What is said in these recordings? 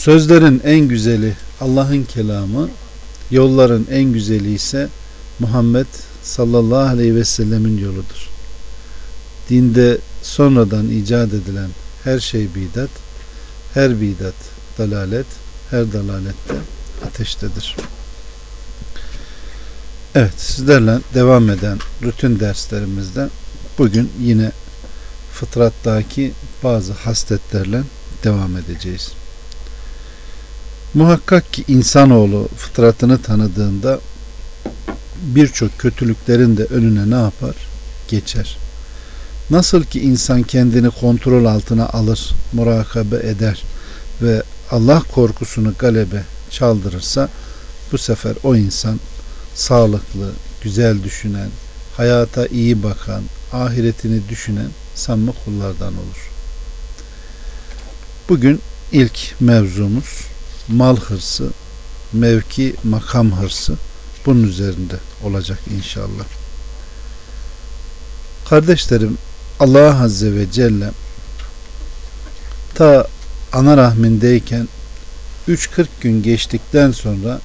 Sözlerin en güzeli Allah'ın kelamı, yolların en güzeli ise Muhammed sallallahu aleyhi ve sellemin yoludur. Dinde sonradan icat edilen her şey bidat, her bidat dalalet, her dalalette ateştedir. Evet sizlerle devam eden rutin derslerimizde bugün yine fıtrattaki bazı hasletlerle devam edeceğiz. Muhakkak ki insanoğlu fıtratını tanıdığında birçok kötülüklerin de önüne ne yapar? Geçer. Nasıl ki insan kendini kontrol altına alır, murakabe eder ve Allah korkusunu galebe çaldırırsa bu sefer o insan sağlıklı, güzel düşünen, hayata iyi bakan, ahiretini düşünen samimi kullardan olur. Bugün ilk mevzumuz mal hırsı, mevki, makam hırsı bunun üzerinde olacak inşallah. Kardeşlerim Allah Azze ve Celle ta ana rahmindeyken 3-40 gün geçtikten sonra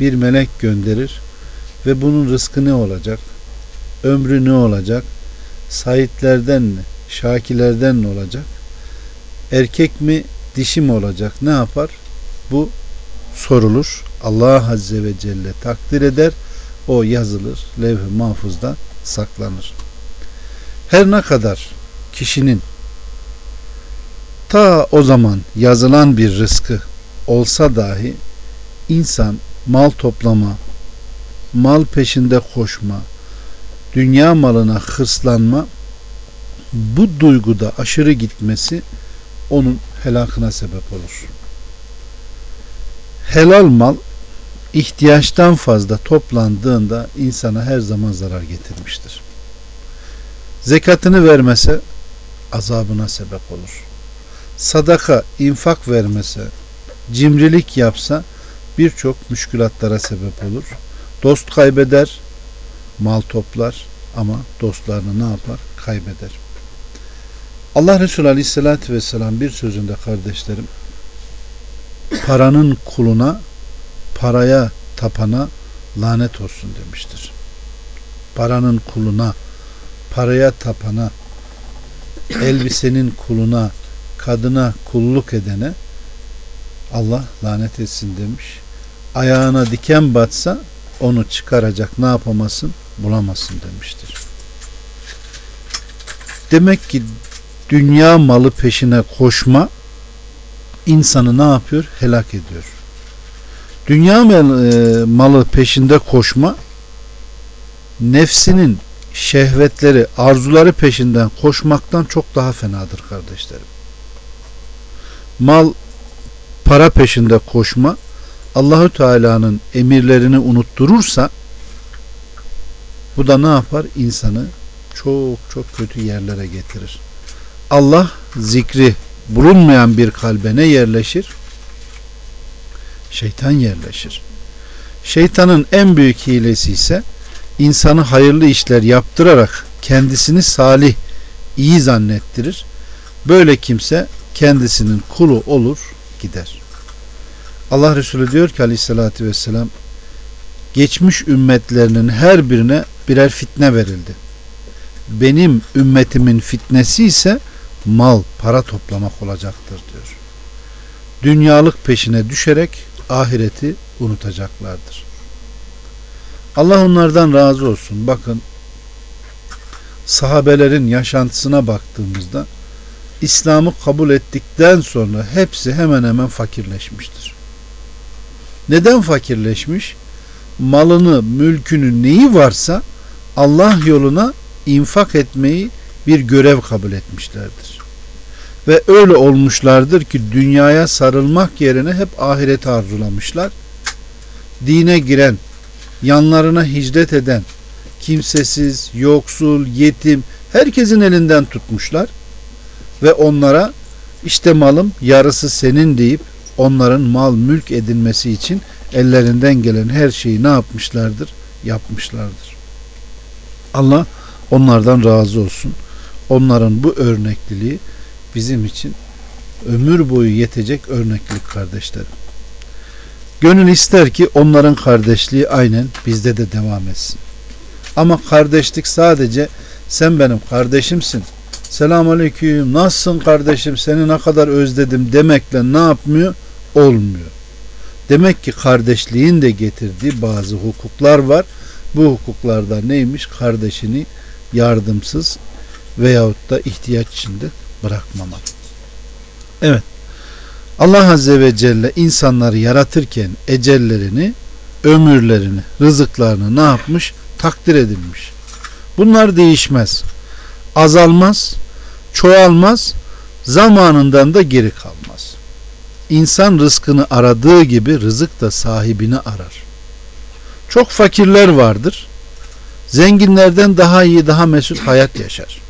bir melek gönderir ve bunun rızkı ne olacak? Ömrü ne olacak? Sahiplerden mi? Şakilerden mi olacak? Erkek mi? Dişi mi olacak? Ne yapar? Bu sorulur. Allah Azze ve Celle takdir eder. O yazılır. Levh-i mahfuzda saklanır. Her ne kadar kişinin ta o zaman yazılan bir rızkı olsa dahi insan mal toplama, mal peşinde koşma, dünya malına hırslanma bu duyguda aşırı gitmesi onun helakına sebep olur helal mal ihtiyaçtan fazla toplandığında insana her zaman zarar getirmiştir. Zekatını vermese azabına sebep olur. Sadaka, infak vermese, cimrilik yapsa birçok müşkülatlara sebep olur. Dost kaybeder, mal toplar ama dostlarını ne yapar? Kaybeder. Allah Resulü Aleyhisselatü Vesselam bir sözünde kardeşlerim paranın kuluna, paraya tapana lanet olsun demiştir. Paranın kuluna, paraya tapana, elbisenin kuluna, kadına kulluk edene Allah lanet etsin demiş. Ayağına diken batsa onu çıkaracak ne yapamasın? Bulamazsın demiştir. Demek ki dünya malı peşine koşma insanı ne yapıyor? Helak ediyor. Dünya e, malı peşinde koşma nefsinin şehvetleri, arzuları peşinden koşmaktan çok daha fenadır kardeşlerim. Mal, para peşinde koşma Allahü Teala'nın emirlerini unutturursa bu da ne yapar? İnsanı çok çok kötü yerlere getirir. Allah zikri bulunmayan bir kalbe ne yerleşir? Şeytan yerleşir. Şeytanın en büyük hilesi ise insanı hayırlı işler yaptırarak kendisini salih, iyi zannettirir. Böyle kimse kendisinin kulu olur, gider. Allah Resulü diyor ki aleyhissalatü vesselam geçmiş ümmetlerinin her birine birer fitne verildi. Benim ümmetimin fitnesi ise mal, para toplamak olacaktır diyor. Dünyalık peşine düşerek ahireti unutacaklardır. Allah onlardan razı olsun. Bakın sahabelerin yaşantısına baktığımızda İslam'ı kabul ettikten sonra hepsi hemen hemen fakirleşmiştir. Neden fakirleşmiş? Malını, mülkünü neyi varsa Allah yoluna infak etmeyi bir görev kabul etmişlerdir. Ve öyle olmuşlardır ki dünyaya sarılmak yerine hep ahireti arzulamışlar. Dine giren, yanlarına hicret eden, kimsesiz, yoksul, yetim herkesin elinden tutmuşlar ve onlara işte malım yarısı senin deyip onların mal mülk edinmesi için ellerinden gelen her şeyi ne yapmışlardır? Yapmışlardır. Allah onlardan razı olsun. Onların bu örnekliliği bizim için ömür boyu yetecek örneklik kardeşlerim. Gönül ister ki onların kardeşliği aynen bizde de devam etsin. Ama kardeşlik sadece sen benim kardeşimsin. Selamun aleyküm nasılsın kardeşim seni ne kadar özledim demekle ne yapmıyor? Olmuyor. Demek ki kardeşliğin de getirdiği bazı hukuklar var. Bu hukuklarda neymiş? Kardeşini yardımsız veyahut da ihtiyaç içinde bırakmamak. Evet. Allah Azze ve Celle insanları yaratırken ecellerini, ömürlerini, rızıklarını ne yapmış? Takdir edilmiş. Bunlar değişmez. Azalmaz, çoğalmaz, zamanından da geri kalmaz. İnsan rızkını aradığı gibi rızık da sahibini arar. Çok fakirler vardır. Zenginlerden daha iyi, daha mesut hayat yaşar.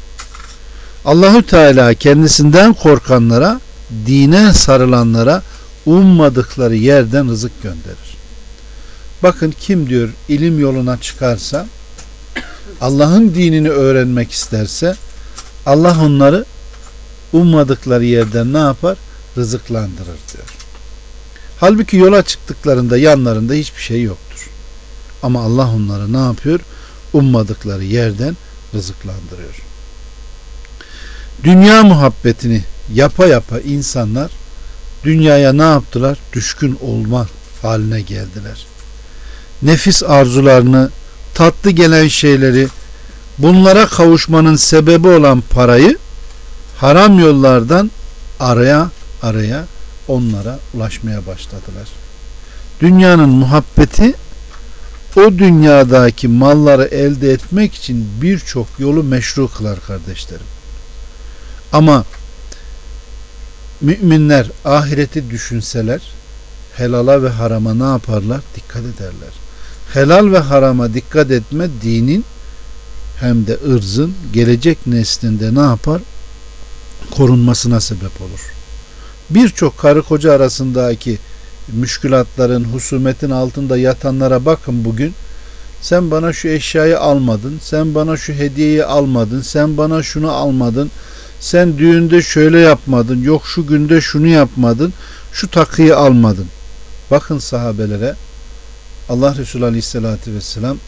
Allahü Teala kendisinden korkanlara, dine sarılanlara ummadıkları yerden rızık gönderir. Bakın kim diyor ilim yoluna çıkarsa, Allah'ın dinini öğrenmek isterse, Allah onları ummadıkları yerden ne yapar? Rızıklandırır diyor. Halbuki yola çıktıklarında yanlarında hiçbir şey yoktur. Ama Allah onları ne yapıyor? Ummadıkları yerden rızıklandırıyor. Dünya muhabbetini yapa yapa insanlar dünyaya ne yaptılar? Düşkün olma haline geldiler. Nefis arzularını, tatlı gelen şeyleri, bunlara kavuşmanın sebebi olan parayı haram yollardan araya araya onlara ulaşmaya başladılar. Dünyanın muhabbeti o dünyadaki malları elde etmek için birçok yolu meşru kılar kardeşlerim. Ama müminler ahireti düşünseler helala ve harama ne yaparlar? Dikkat ederler. Helal ve harama dikkat etme dinin hem de ırzın gelecek neslinde ne yapar? Korunmasına sebep olur. Birçok karı koca arasındaki müşkülatların, husumetin altında yatanlara bakın bugün. Sen bana şu eşyayı almadın, sen bana şu hediyeyi almadın, sen bana şunu almadın, sen düğünde şöyle yapmadın, yok şu günde şunu yapmadın, şu takıyı almadın. Bakın sahabelere Allah Resulü Aleyhisselatü Vesselam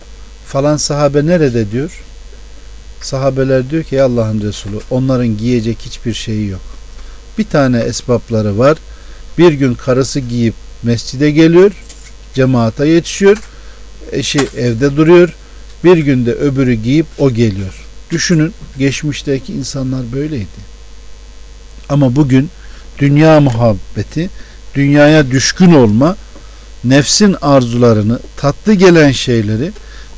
falan sahabe nerede diyor? Sahabeler diyor ki Allah'ın Resulü onların giyecek hiçbir şeyi yok. Bir tane esbapları var. Bir gün karısı giyip mescide geliyor. Cemaata yetişiyor. Eşi evde duruyor. Bir günde öbürü giyip o geliyor. Düşünün geçmişteki insanlar böyleydi. Ama bugün dünya muhabbeti, dünyaya düşkün olma, nefsin arzularını, tatlı gelen şeyleri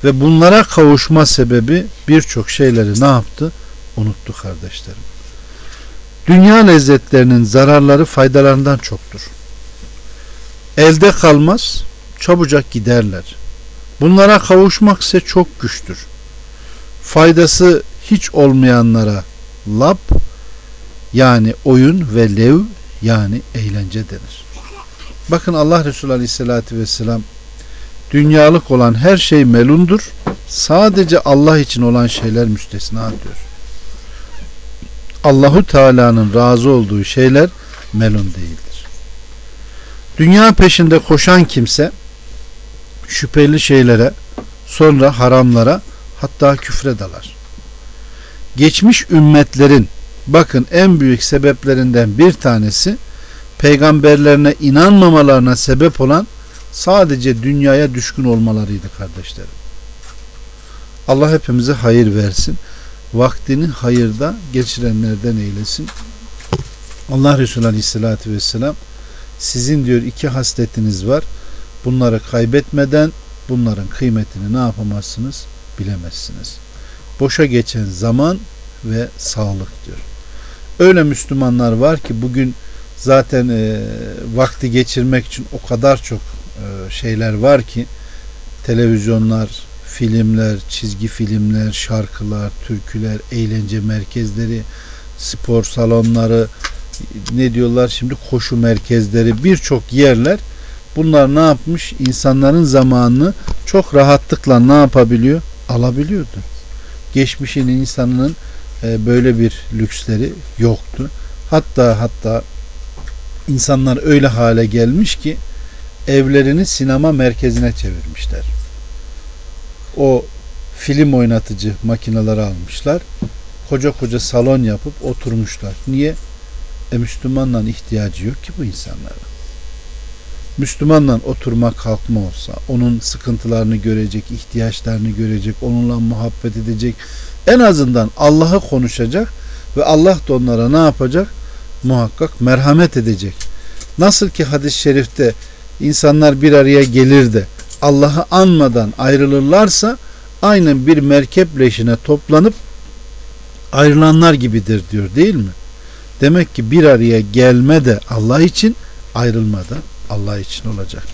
ve bunlara kavuşma sebebi birçok şeyleri ne yaptı? Unuttu kardeşlerim. Dünya lezzetlerinin zararları faydalarından çoktur. Elde kalmaz, çabucak giderler. Bunlara kavuşmak ise çok güçtür. Faydası hiç olmayanlara lap yani oyun ve lev yani eğlence denir. Bakın Allah Resulü Aleyhisselatü Vesselam dünyalık olan her şey melundur. Sadece Allah için olan şeyler müstesna diyor. Allahu Teala'nın razı olduğu şeyler melun değildir. Dünya peşinde koşan kimse şüpheli şeylere, sonra haramlara, hatta küfre dalar. Geçmiş ümmetlerin bakın en büyük sebeplerinden bir tanesi peygamberlerine inanmamalarına sebep olan sadece dünyaya düşkün olmalarıydı kardeşlerim. Allah hepimize hayır versin. Vaktini hayırda geçirenlerden eylesin. Allah Resulü Aleyhisselatü Vesselam sizin diyor iki hasletiniz var. Bunları kaybetmeden bunların kıymetini ne yapamazsınız? Bilemezsiniz. Boşa geçen zaman ve sağlık. Öyle Müslümanlar var ki bugün zaten e, vakti geçirmek için o kadar çok e, şeyler var ki televizyonlar, filmler, çizgi filmler, şarkılar, türküler, eğlence merkezleri, spor salonları, ne diyorlar şimdi koşu merkezleri, birçok yerler bunlar ne yapmış? İnsanların zamanını çok rahatlıkla ne yapabiliyor? Alabiliyordu. Geçmişin insanının e, böyle bir lüksleri yoktu. Hatta hatta insanlar öyle hale gelmiş ki evlerini sinema merkezine çevirmişler. O film oynatıcı makineleri almışlar. Koca koca salon yapıp oturmuşlar. Niye? E Müslümanla ihtiyacı yok ki bu insanlara. Müslümanla oturma kalkma olsa, onun sıkıntılarını görecek, ihtiyaçlarını görecek, onunla muhabbet edecek, en azından Allah'ı konuşacak ve Allah da onlara ne yapacak? Muhakkak merhamet edecek. Nasıl ki hadis-i şerifte insanlar bir araya gelir de Allah'ı anmadan ayrılırlarsa aynen bir merkep leşine toplanıp ayrılanlar gibidir diyor değil mi? Demek ki bir araya gelme de Allah için ayrılma da Allah için olacak.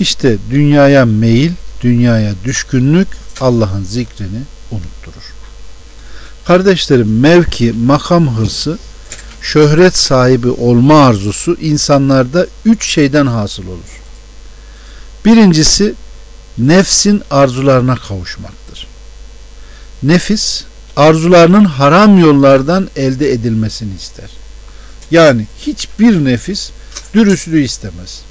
İşte dünyaya meyil, dünyaya düşkünlük Allah'ın zikrini unutturur. Kardeşlerim mevki, makam hırsı, şöhret sahibi olma arzusu insanlarda üç şeyden hasıl olur. Birincisi nefsin arzularına kavuşmaktır. Nefis arzularının haram yollardan elde edilmesini ister. Yani hiçbir nefis dürüstlüğü istemez.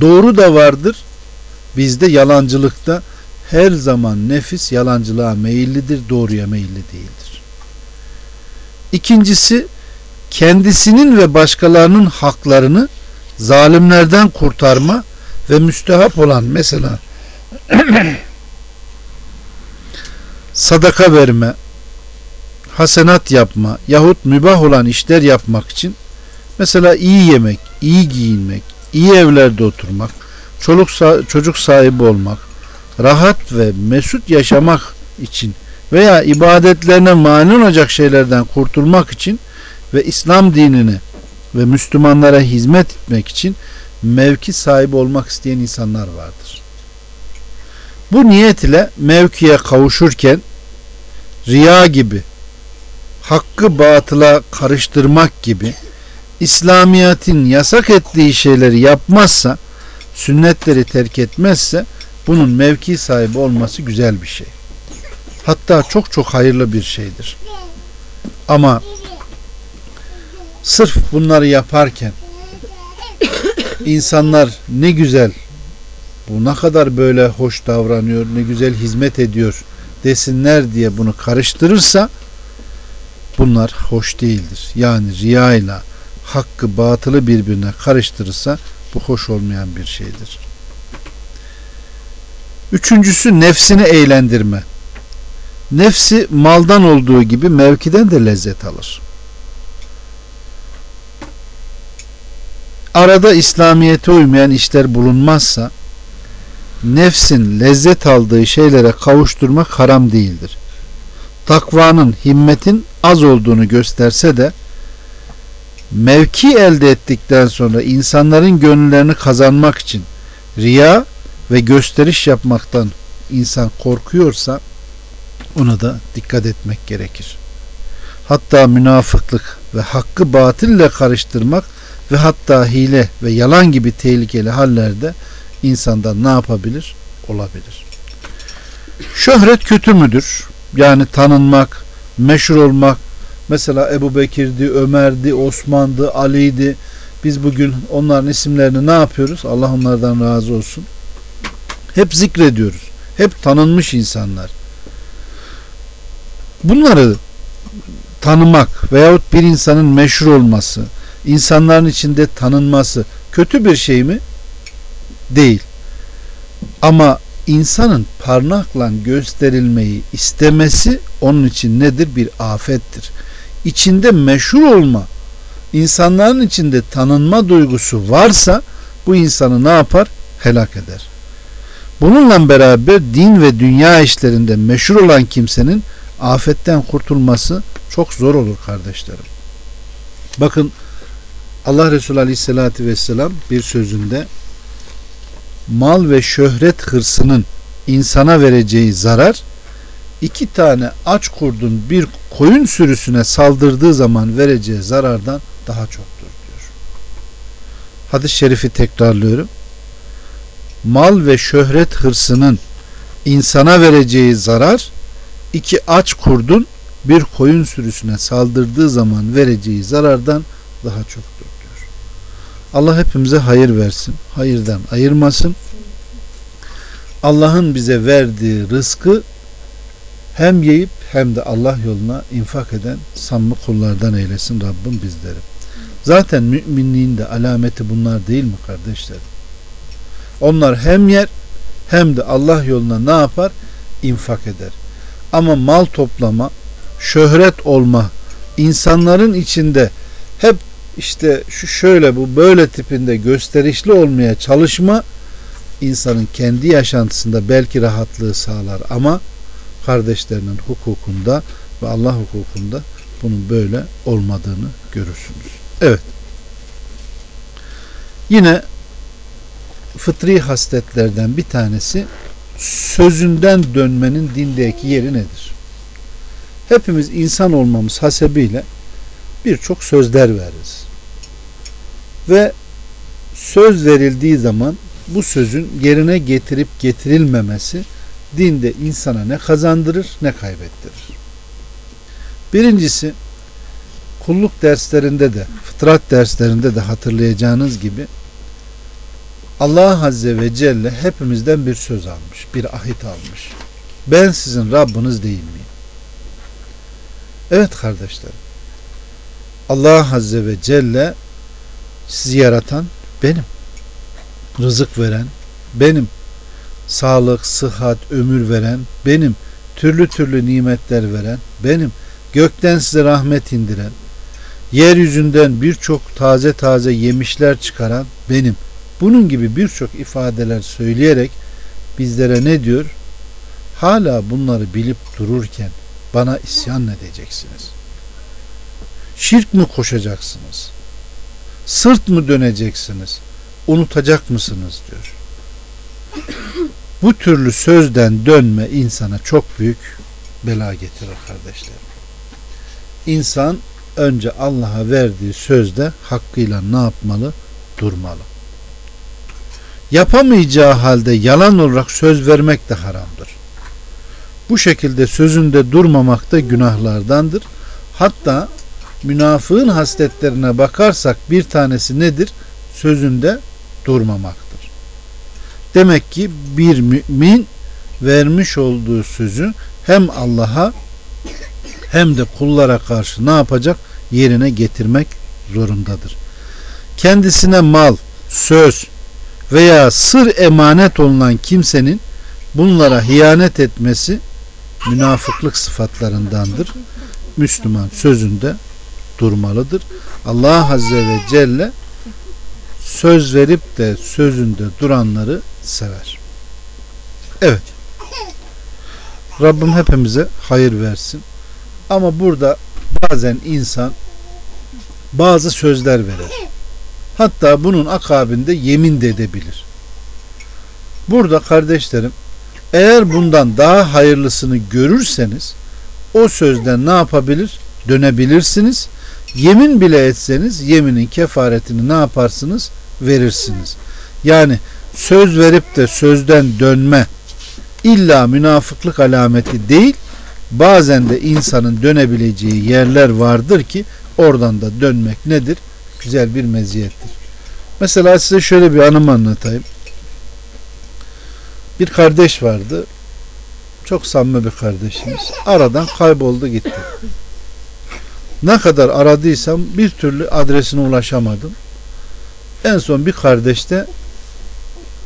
Doğru da vardır. Bizde yalancılıkta her zaman nefis yalancılığa meyillidir, doğruya meyilli değildir. İkincisi kendisinin ve başkalarının haklarını zalimlerden kurtarma ve müstehap olan mesela sadaka verme, hasenat yapma yahut mübah olan işler yapmak için mesela iyi yemek, iyi giyinmek, iyi evlerde oturmak, çoluk çocuk sahibi olmak, rahat ve mesut yaşamak için veya ibadetlerine mani olacak şeylerden kurtulmak için ve İslam dinini ve Müslümanlara hizmet etmek için mevki sahibi olmak isteyen insanlar vardır. Bu niyet ile mevkiye kavuşurken riya gibi hakkı batıla karıştırmak gibi İslamiyet'in yasak ettiği şeyleri yapmazsa sünnetleri terk etmezse bunun mevki sahibi olması güzel bir şey. Hatta çok çok hayırlı bir şeydir. Ama sırf bunları yaparken insanlar ne güzel bu ne kadar böyle hoş davranıyor, ne güzel hizmet ediyor desinler diye bunu karıştırırsa bunlar hoş değildir. Yani riya ile hakkı batılı birbirine karıştırırsa bu hoş olmayan bir şeydir. Üçüncüsü nefsini eğlendirme. Nefsi maldan olduğu gibi mevkiden de lezzet alır. Arada İslamiyet'e uymayan işler bulunmazsa nefsin lezzet aldığı şeylere kavuşturmak haram değildir. Takvanın, himmetin az olduğunu gösterse de mevki elde ettikten sonra insanların gönüllerini kazanmak için riya ve gösteriş yapmaktan insan korkuyorsa ona da dikkat etmek gerekir. Hatta münafıklık ve hakkı batille karıştırmak ve hatta hile ve yalan gibi tehlikeli hallerde insandan ne yapabilir? Olabilir. Şöhret kötü müdür? Yani tanınmak, meşhur olmak, mesela Ebu Bekir'di, Ömer'di, Osman'dı, Ali'ydi. Biz bugün onların isimlerini ne yapıyoruz? Allah onlardan razı olsun. Hep zikrediyoruz. Hep tanınmış insanlar. Bunları tanımak veyahut bir insanın meşhur olması, insanların içinde tanınması kötü bir şey mi? Değil. Ama insanın parmakla gösterilmeyi istemesi onun için nedir? Bir afettir. İçinde meşhur olma, insanların içinde tanınma duygusu varsa bu insanı ne yapar? Helak eder. Bununla beraber din ve dünya işlerinde meşhur olan kimsenin afetten kurtulması çok zor olur kardeşlerim. Bakın Allah Resulü Aleyhisselatü Vesselam bir sözünde mal ve şöhret hırsının insana vereceği zarar iki tane aç kurdun bir koyun sürüsüne saldırdığı zaman vereceği zarardan daha çoktur diyor. Hadis-i şerifi tekrarlıyorum. Mal ve şöhret hırsının insana vereceği zarar iki aç kurdun bir koyun sürüsüne saldırdığı zaman vereceği zarardan daha çoktur diyor. Allah hepimize hayır versin. Hayırdan ayırmasın. Allah'ın bize verdiği rızkı hem yiyip hem de Allah yoluna infak eden samimi kullardan eylesin Rabbim bizleri. Zaten müminliğin de alameti bunlar değil mi kardeşlerim? Onlar hem yer hem de Allah yoluna ne yapar? İnfak eder. Ama mal toplama, şöhret olma, insanların içinde hep işte şu şöyle bu böyle tipinde gösterişli olmaya çalışma insanın kendi yaşantısında belki rahatlığı sağlar ama kardeşlerinin hukukunda ve Allah hukukunda bunun böyle olmadığını görürsünüz. Evet. Yine fıtri hasletlerden bir tanesi sözünden dönmenin dindeki yeri nedir? Hepimiz insan olmamız hasebiyle birçok sözler veririz. Ve söz verildiği zaman bu sözün yerine getirip getirilmemesi dinde insana ne kazandırır ne kaybettirir. Birincisi kulluk derslerinde de fıtrat derslerinde de hatırlayacağınız gibi Allah Azze ve Celle hepimizden bir söz almış, bir ahit almış. Ben sizin Rabbiniz değil miyim? Evet kardeşlerim. Allah Azze ve Celle sizi yaratan benim. Rızık veren benim. Sağlık, sıhhat, ömür veren benim. Türlü türlü nimetler veren benim. Gökten size rahmet indiren, yeryüzünden birçok taze taze yemişler çıkaran benim. Bunun gibi birçok ifadeler söyleyerek bizlere ne diyor? Hala bunları bilip dururken bana isyan edeceksiniz. Şirk mi koşacaksınız? Sırt mı döneceksiniz? Unutacak mısınız diyor. Bu türlü sözden dönme insana çok büyük bela getirir kardeşlerim. İnsan önce Allah'a verdiği sözde hakkıyla ne yapmalı? Durmalı. Yapamayacağı halde yalan olarak söz vermek de haramdır. Bu şekilde sözünde durmamak da günahlardandır. Hatta münafığın hasletlerine bakarsak bir tanesi nedir? Sözünde durmamaktır. Demek ki bir mümin vermiş olduğu sözü hem Allah'a hem de kullara karşı ne yapacak? Yerine getirmek zorundadır. Kendisine mal, söz veya sır emanet olunan kimsenin bunlara hiyanet etmesi münafıklık sıfatlarındandır. Müslüman sözünde durmalıdır. Allah Azze ve Celle söz verip de sözünde duranları sever. Evet. Rabbim hepimize hayır versin. Ama burada bazen insan bazı sözler verir. Hatta bunun akabinde yemin de edebilir. Burada kardeşlerim eğer bundan daha hayırlısını görürseniz o sözden ne yapabilir? Dönebilirsiniz. Yemin bile etseniz yeminin kefaretini ne yaparsınız? Verirsiniz. Yani söz verip de sözden dönme illa münafıklık alameti değil bazen de insanın dönebileceği yerler vardır ki oradan da dönmek nedir? Güzel bir meziyettir. Mesela size şöyle bir anımı anlatayım. Bir kardeş vardı. Çok samimi bir kardeşimiz. Aradan kayboldu gitti. Ne kadar aradıysam bir türlü adresine ulaşamadım. En son bir kardeşte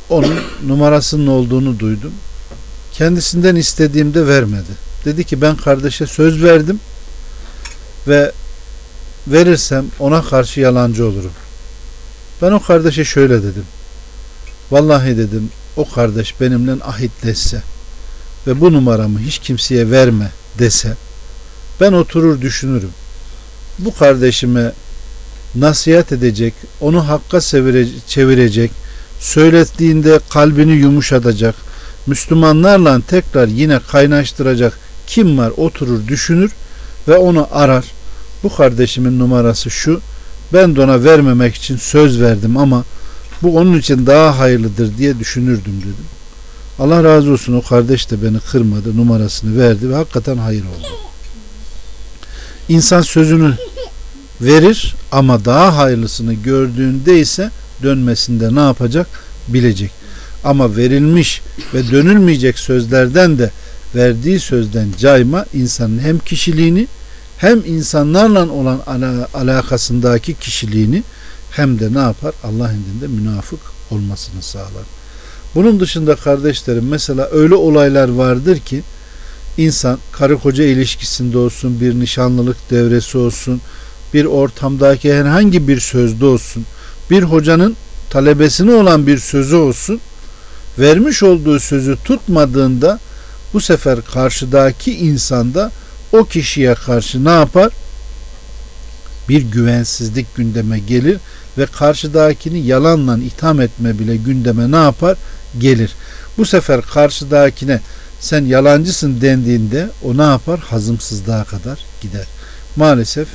onun numarasının olduğunu duydum. Kendisinden istediğimde vermedi. Dedi ki ben kardeşe söz verdim ve verirsem ona karşı yalancı olurum. Ben o kardeşe şöyle dedim. Vallahi dedim o kardeş benimle ahitleşse ve bu numaramı hiç kimseye verme dese ben oturur düşünürüm. Bu kardeşime nasihat edecek, onu hakka çevirecek, söylettiğinde kalbini yumuşatacak, Müslümanlarla tekrar yine kaynaştıracak kim var oturur düşünür ve onu arar. Bu kardeşimin numarası şu, ben de ona vermemek için söz verdim ama bu onun için daha hayırlıdır diye düşünürdüm dedim. Allah razı olsun o kardeş de beni kırmadı numarasını verdi ve hakikaten hayır oldu. İnsan sözünü verir ama daha hayırlısını gördüğünde ise dönmesinde ne yapacak bilecek. Ama verilmiş ve dönülmeyecek sözlerden de verdiği sözden cayma insanın hem kişiliğini hem insanlarla olan alakasındaki kişiliğini hem de ne yapar? Allah indinde münafık olmasını sağlar. Bunun dışında kardeşlerim mesela öyle olaylar vardır ki insan karı koca ilişkisinde olsun, bir nişanlılık devresi olsun, bir ortamdaki herhangi bir sözde olsun, bir hocanın talebesine olan bir sözü olsun, vermiş olduğu sözü tutmadığında bu sefer karşıdaki insanda o kişiye karşı ne yapar? Bir güvensizlik gündeme gelir ve karşıdakini yalanla itham etme bile gündeme ne yapar? Gelir. Bu sefer karşıdakine sen yalancısın dendiğinde o ne yapar? Hazımsızlığa kadar gider. Maalesef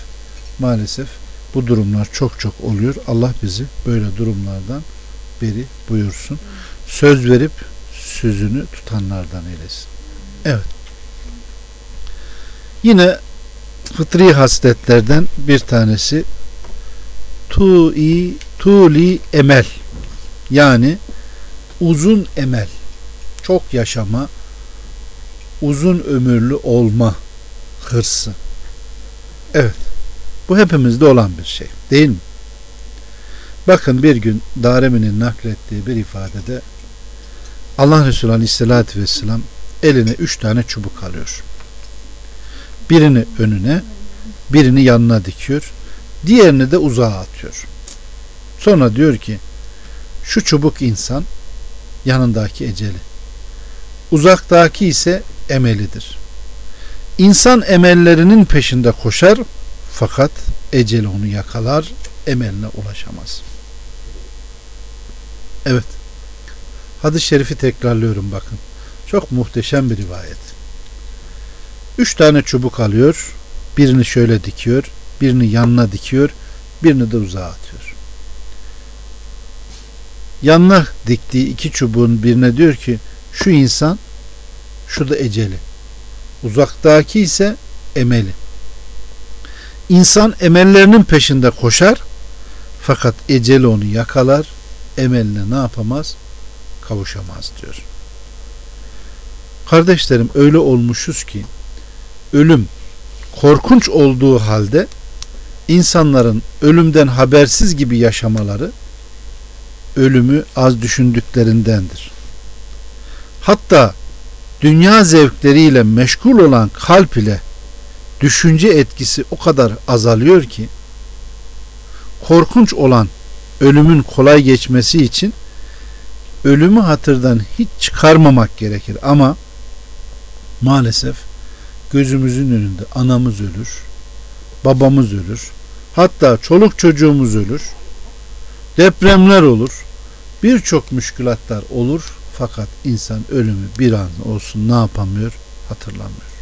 maalesef bu durumlar çok çok oluyor. Allah bizi böyle durumlardan beri buyursun. Söz verip sözünü tutanlardan eylesin. Evet. Yine fıtri hasletlerden bir tanesi tu'i tuli emel yani uzun emel çok yaşama uzun ömürlü olma hırsı evet bu hepimizde olan bir şey değil mi? Bakın bir gün Daremi'nin naklettiği bir ifadede Allah Resulü Aleyhisselatü Vesselam eline üç tane çubuk alıyor. Birini önüne, birini yanına dikiyor, diğerini de uzağa atıyor. Sonra diyor ki, şu çubuk insan yanındaki eceli. Uzaktaki ise emelidir. İnsan emellerinin peşinde koşar fakat eceli onu yakalar, emeline ulaşamaz. Evet. Hadis-i şerifi tekrarlıyorum bakın. Çok muhteşem bir rivayet. Üç tane çubuk alıyor. Birini şöyle dikiyor. Birini yanına dikiyor. Birini de uzağa atıyor. Yanına diktiği iki çubuğun birine diyor ki şu insan şu da eceli. Uzaktaki ise emeli. İnsan emellerinin peşinde koşar fakat eceli onu yakalar emeline ne yapamaz? Kavuşamaz diyor. Kardeşlerim öyle olmuşuz ki ölüm korkunç olduğu halde insanların ölümden habersiz gibi yaşamaları ölümü az düşündüklerindendir. Hatta dünya zevkleriyle meşgul olan kalp ile düşünce etkisi o kadar azalıyor ki korkunç olan ölümün kolay geçmesi için ölümü hatırdan hiç çıkarmamak gerekir. Ama maalesef gözümüzün önünde anamız ölür, babamız ölür, hatta çoluk çocuğumuz ölür, depremler olur, birçok müşkülatlar olur. Fakat insan ölümü bir an olsun ne yapamıyor, hatırlamıyor.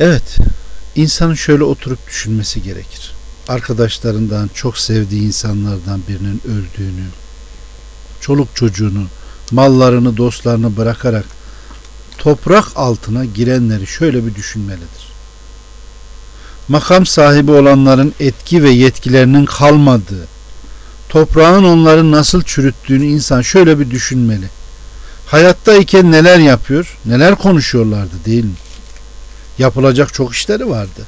Evet, insanın şöyle oturup düşünmesi gerekir. Arkadaşlarından, çok sevdiği insanlardan birinin öldüğünü, çoluk çocuğunu, mallarını, dostlarını bırakarak toprak altına girenleri şöyle bir düşünmelidir. Makam sahibi olanların etki ve yetkilerinin kalmadığı, toprağın onları nasıl çürüttüğünü insan şöyle bir düşünmeli. Hayattayken neler yapıyor, neler konuşuyorlardı değil mi? Yapılacak çok işleri vardı.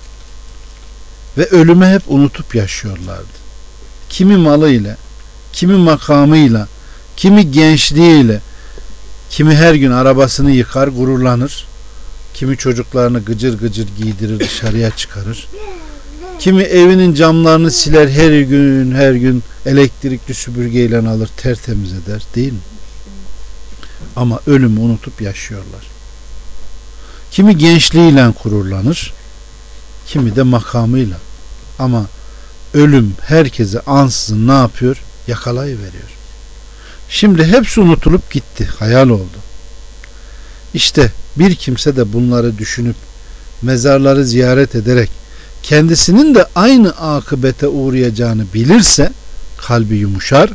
Ve ölümü hep unutup yaşıyorlardı. Kimi malıyla, kimi makamıyla, kimi gençliğiyle, kimi her gün arabasını yıkar, gururlanır. Kimi çocuklarını gıcır gıcır giydirir, dışarıya çıkarır. Kimi evinin camlarını siler her gün her gün elektrikli süpürgeyle alır, tertemiz eder değil mi? Ama ölümü unutup yaşıyorlar. Kimi gençliğiyle gururlanır, kimi de makamıyla. Ama ölüm herkese ansızın ne yapıyor? Yakalayıveriyor. Şimdi hepsi unutulup gitti. Hayal oldu. İşte bir kimse de bunları düşünüp mezarları ziyaret ederek kendisinin de aynı akıbete uğrayacağını bilirse kalbi yumuşar,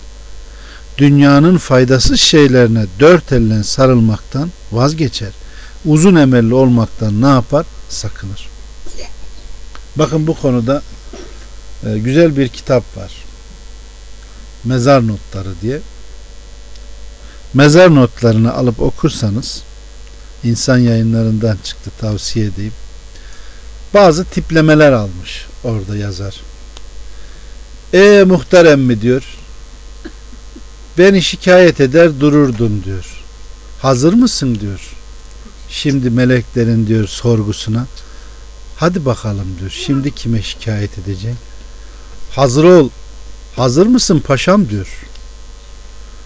dünyanın faydasız şeylerine dört elle sarılmaktan vazgeçer. Uzun emelli olmaktan ne yapar? Sakınır. Bakın bu konuda e, güzel bir kitap var. Mezar notları diye. Mezar notlarını alıp okursanız insan yayınlarından çıktı tavsiye edeyim. Bazı tiplemeler almış orada yazar. E muhterem mi diyor. Beni şikayet eder dururdun diyor. Hazır mısın diyor. Şimdi meleklerin diyor sorgusuna. Hadi bakalım diyor. Şimdi kime şikayet edeceksin? Hazır ol. Hazır mısın paşam diyor.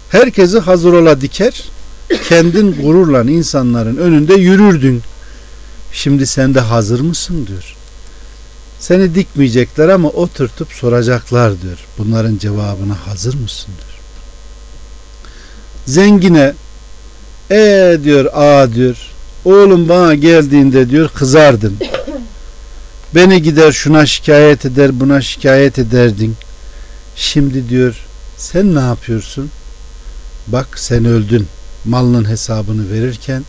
Herkesi hazır ola diker. Kendin gururla insanların önünde yürürdün. Şimdi sen de hazır mısın diyor. Seni dikmeyecekler ama oturtup soracaklar diyor. Bunların cevabına hazır mısın diyor. Zengine e diyor a diyor. Oğlum bana geldiğinde diyor kızardın. Beni gider şuna şikayet eder buna şikayet ederdin. Şimdi diyor sen ne yapıyorsun? Bak sen öldün. Malının hesabını verirken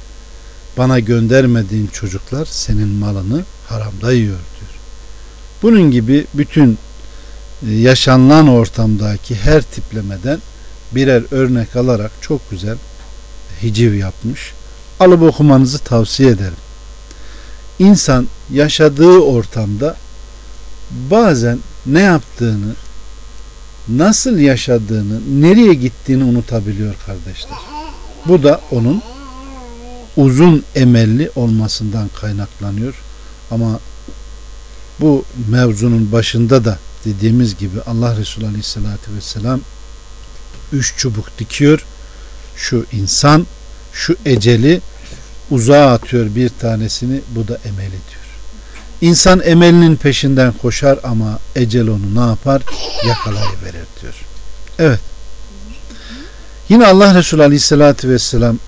bana göndermediğin çocuklar senin malını haramda yiyor diyor. Bunun gibi bütün e, yaşanılan ortamdaki her tiplemeden birer örnek alarak çok güzel hiciv yapmış. Alıp okumanızı tavsiye ederim. İnsan yaşadığı ortamda bazen ne yaptığını, nasıl yaşadığını, nereye gittiğini unutabiliyor kardeşler. Bu da onun uzun emelli olmasından kaynaklanıyor. Ama bu mevzunun başında da dediğimiz gibi Allah Resulü Aleyhisselatü Vesselam üç çubuk dikiyor. Şu insan şu eceli uzağa atıyor bir tanesini bu da emeli diyor. İnsan emelinin peşinden koşar ama ecel onu ne yapar? Yakalayıverir diyor. Evet. Yine Allah Resulü Aleyhisselatü Vesselam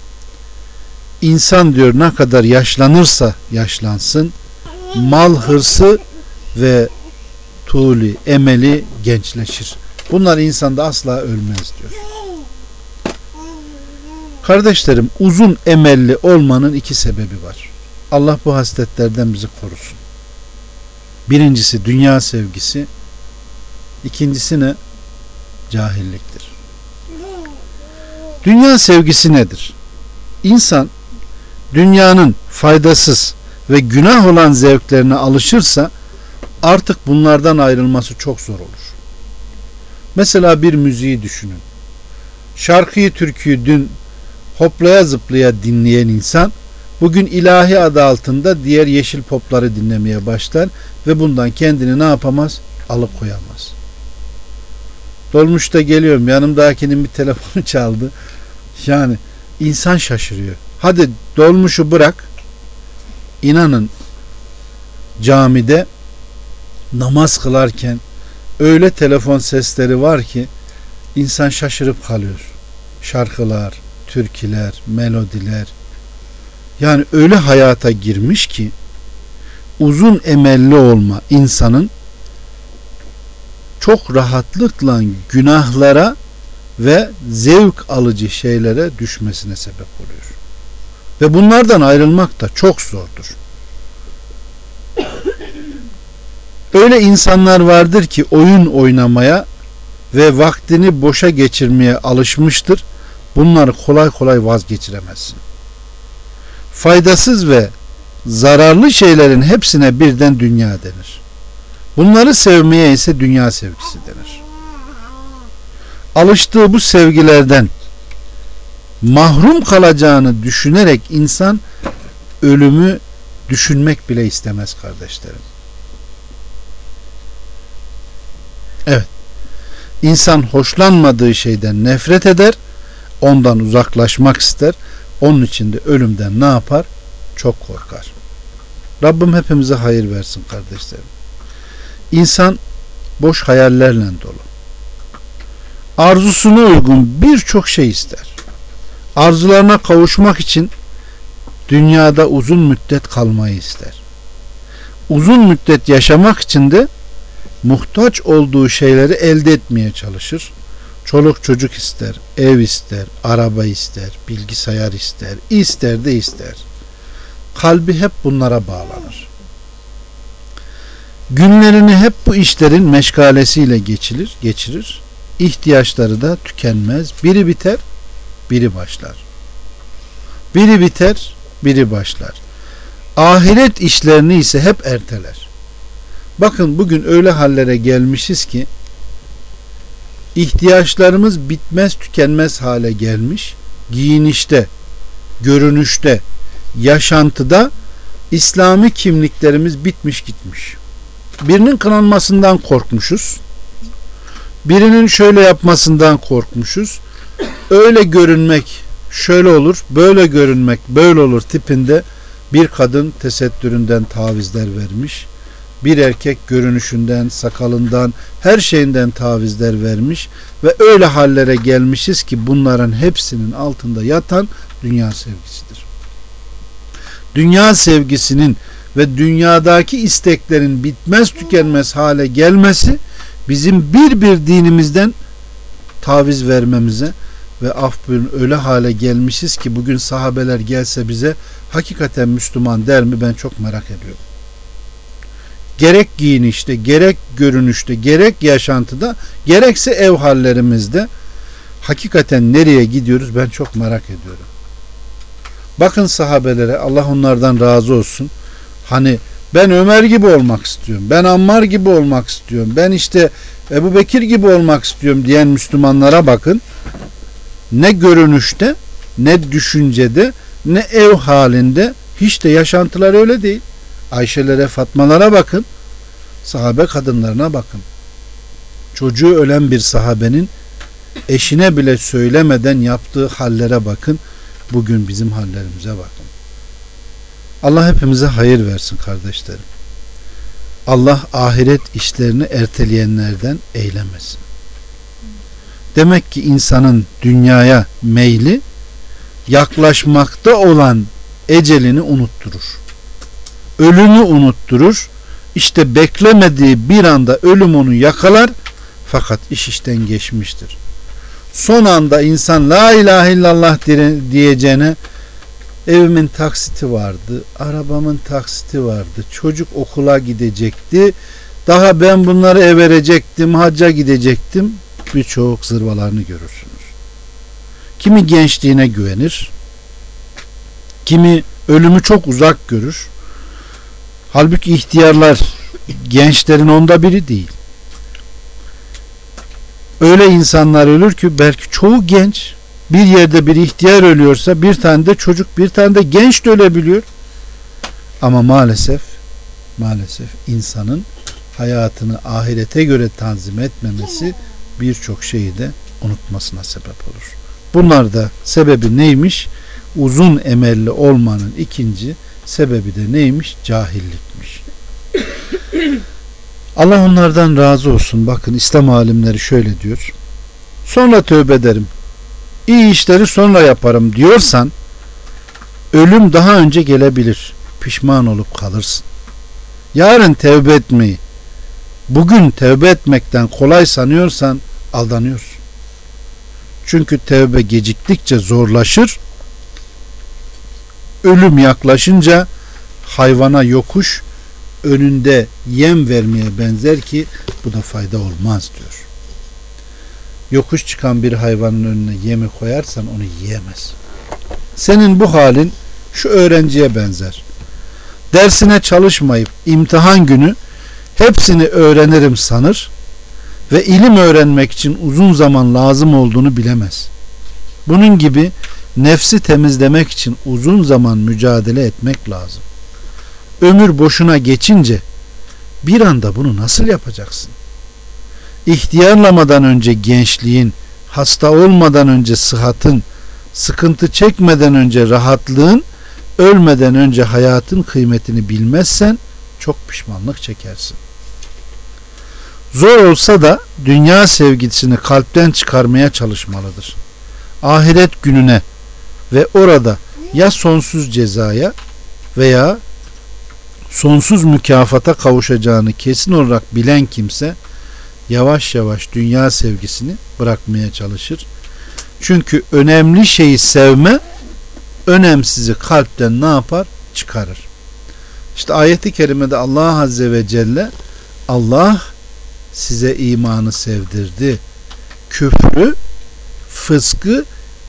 insan diyor ne kadar yaşlanırsa yaşlansın mal hırsı ve tuğli, emeli gençleşir. Bunlar insanda asla ölmez diyor. Kardeşlerim uzun emelli olmanın iki sebebi var. Allah bu hasletlerden bizi korusun. Birincisi dünya sevgisi. İkincisi ne? Cahilliktir. Dünya sevgisi nedir? İnsan dünyanın faydasız ve günah olan zevklerine alışırsa artık bunlardan ayrılması çok zor olur. Mesela bir müziği düşünün. Şarkıyı, türküyü dün hoplaya zıplaya dinleyen insan bugün ilahi adı altında diğer yeşil popları dinlemeye başlar ve bundan kendini ne yapamaz? Alıkoyamaz. Dolmuşta geliyorum yanımdakinin bir telefonu çaldı. Yani insan şaşırıyor. Hadi dolmuşu bırak. İnanın camide namaz kılarken öyle telefon sesleri var ki insan şaşırıp kalıyor. Şarkılar, türküler, melodiler. Yani öyle hayata girmiş ki uzun emelli olma insanın çok rahatlıkla günahlara ve zevk alıcı şeylere düşmesine sebep oluyor. Ve bunlardan ayrılmak da çok zordur. Öyle insanlar vardır ki oyun oynamaya ve vaktini boşa geçirmeye alışmıştır. Bunları kolay kolay vazgeçiremezsin. Faydasız ve zararlı şeylerin hepsine birden dünya denir. Bunları sevmeye ise dünya sevgisi denir. Alıştığı bu sevgilerden mahrum kalacağını düşünerek insan ölümü düşünmek bile istemez kardeşlerim. Evet. İnsan hoşlanmadığı şeyden nefret eder, ondan uzaklaşmak ister. Onun için de ölümden ne yapar? Çok korkar. Rabbim hepimize hayır versin kardeşlerim. İnsan boş hayallerle dolu. Arzusuna uygun birçok şey ister. Arzularına kavuşmak için dünyada uzun müddet kalmayı ister. Uzun müddet yaşamak için de muhtaç olduğu şeyleri elde etmeye çalışır. Çoluk çocuk ister, ev ister, araba ister, bilgisayar ister, ister de ister. Kalbi hep bunlara bağlanır. Günlerini hep bu işlerin meşgalesiyle geçirir, geçirir. İhtiyaçları da tükenmez. Biri biter, biri başlar. Biri biter, biri başlar. Ahiret işlerini ise hep erteler. Bakın bugün öyle hallere gelmişiz ki ihtiyaçlarımız bitmez tükenmez hale gelmiş. Giyinişte, görünüşte, yaşantıda İslami kimliklerimiz bitmiş gitmiş. Birinin kınanmasından korkmuşuz. Birinin şöyle yapmasından korkmuşuz. Öyle görünmek şöyle olur, böyle görünmek böyle olur tipinde bir kadın tesettüründen tavizler vermiş bir erkek görünüşünden, sakalından, her şeyinden tavizler vermiş ve öyle hallere gelmişiz ki bunların hepsinin altında yatan dünya sevgisidir. Dünya sevgisinin ve dünyadaki isteklerin bitmez tükenmez hale gelmesi bizim bir bir dinimizden taviz vermemize ve af buyurun öyle hale gelmişiz ki bugün sahabeler gelse bize hakikaten Müslüman der mi ben çok merak ediyorum gerek giyinişte, gerek görünüşte, gerek yaşantıda, gerekse ev hallerimizde hakikaten nereye gidiyoruz ben çok merak ediyorum. Bakın sahabelere Allah onlardan razı olsun. Hani ben Ömer gibi olmak istiyorum. Ben Ammar gibi olmak istiyorum. Ben işte Ebu Bekir gibi olmak istiyorum diyen Müslümanlara bakın. Ne görünüşte, ne düşüncede, ne ev halinde hiç de yaşantılar öyle değil. Ayşelere, Fatmalara bakın. Sahabe kadınlarına bakın. Çocuğu ölen bir sahabenin eşine bile söylemeden yaptığı hallere bakın. Bugün bizim hallerimize bakın. Allah hepimize hayır versin kardeşlerim. Allah ahiret işlerini erteleyenlerden eylemesin. Demek ki insanın dünyaya meyli yaklaşmakta olan ecelini unutturur ölümü unutturur. İşte beklemediği bir anda ölüm onu yakalar fakat iş işten geçmiştir. Son anda insan la ilahe illallah diyeceğine evimin taksiti vardı, arabamın taksiti vardı, çocuk okula gidecekti, daha ben bunları ev verecektim, hacca gidecektim. Birçok zırvalarını görürsünüz. Kimi gençliğine güvenir, kimi ölümü çok uzak görür, Halbuki ihtiyarlar gençlerin onda biri değil. Öyle insanlar ölür ki belki çoğu genç bir yerde bir ihtiyar ölüyorsa bir tane de çocuk bir tane de genç de ölebiliyor. Ama maalesef maalesef insanın hayatını ahirete göre tanzim etmemesi birçok şeyi de unutmasına sebep olur. Bunlar da sebebi neymiş? Uzun emelli olmanın ikinci Sebebi de neymiş? Cahillikmiş. Allah onlardan razı olsun. Bakın İslam alimleri şöyle diyor. Sonra tövbe ederim. İyi işleri sonra yaparım diyorsan ölüm daha önce gelebilir. Pişman olup kalırsın. Yarın tövbe etmeyi bugün tövbe etmekten kolay sanıyorsan aldanıyorsun. Çünkü tövbe geciktikçe zorlaşır ölüm yaklaşınca hayvana yokuş önünde yem vermeye benzer ki bu da fayda olmaz diyor. Yokuş çıkan bir hayvanın önüne yemi koyarsan onu yiyemez. Senin bu halin şu öğrenciye benzer. Dersine çalışmayıp imtihan günü hepsini öğrenirim sanır ve ilim öğrenmek için uzun zaman lazım olduğunu bilemez. Bunun gibi nefsi temizlemek için uzun zaman mücadele etmek lazım. Ömür boşuna geçince bir anda bunu nasıl yapacaksın? İhtiyarlamadan önce gençliğin, hasta olmadan önce sıhhatın, sıkıntı çekmeden önce rahatlığın, ölmeden önce hayatın kıymetini bilmezsen çok pişmanlık çekersin. Zor olsa da dünya sevgisini kalpten çıkarmaya çalışmalıdır. Ahiret gününe ve orada ya sonsuz cezaya veya sonsuz mükafata kavuşacağını kesin olarak bilen kimse yavaş yavaş dünya sevgisini bırakmaya çalışır. Çünkü önemli şeyi sevme önemsizi kalpten ne yapar? Çıkarır. İşte ayeti kerimede Allah Azze ve Celle Allah size imanı sevdirdi. Küfrü, fıskı,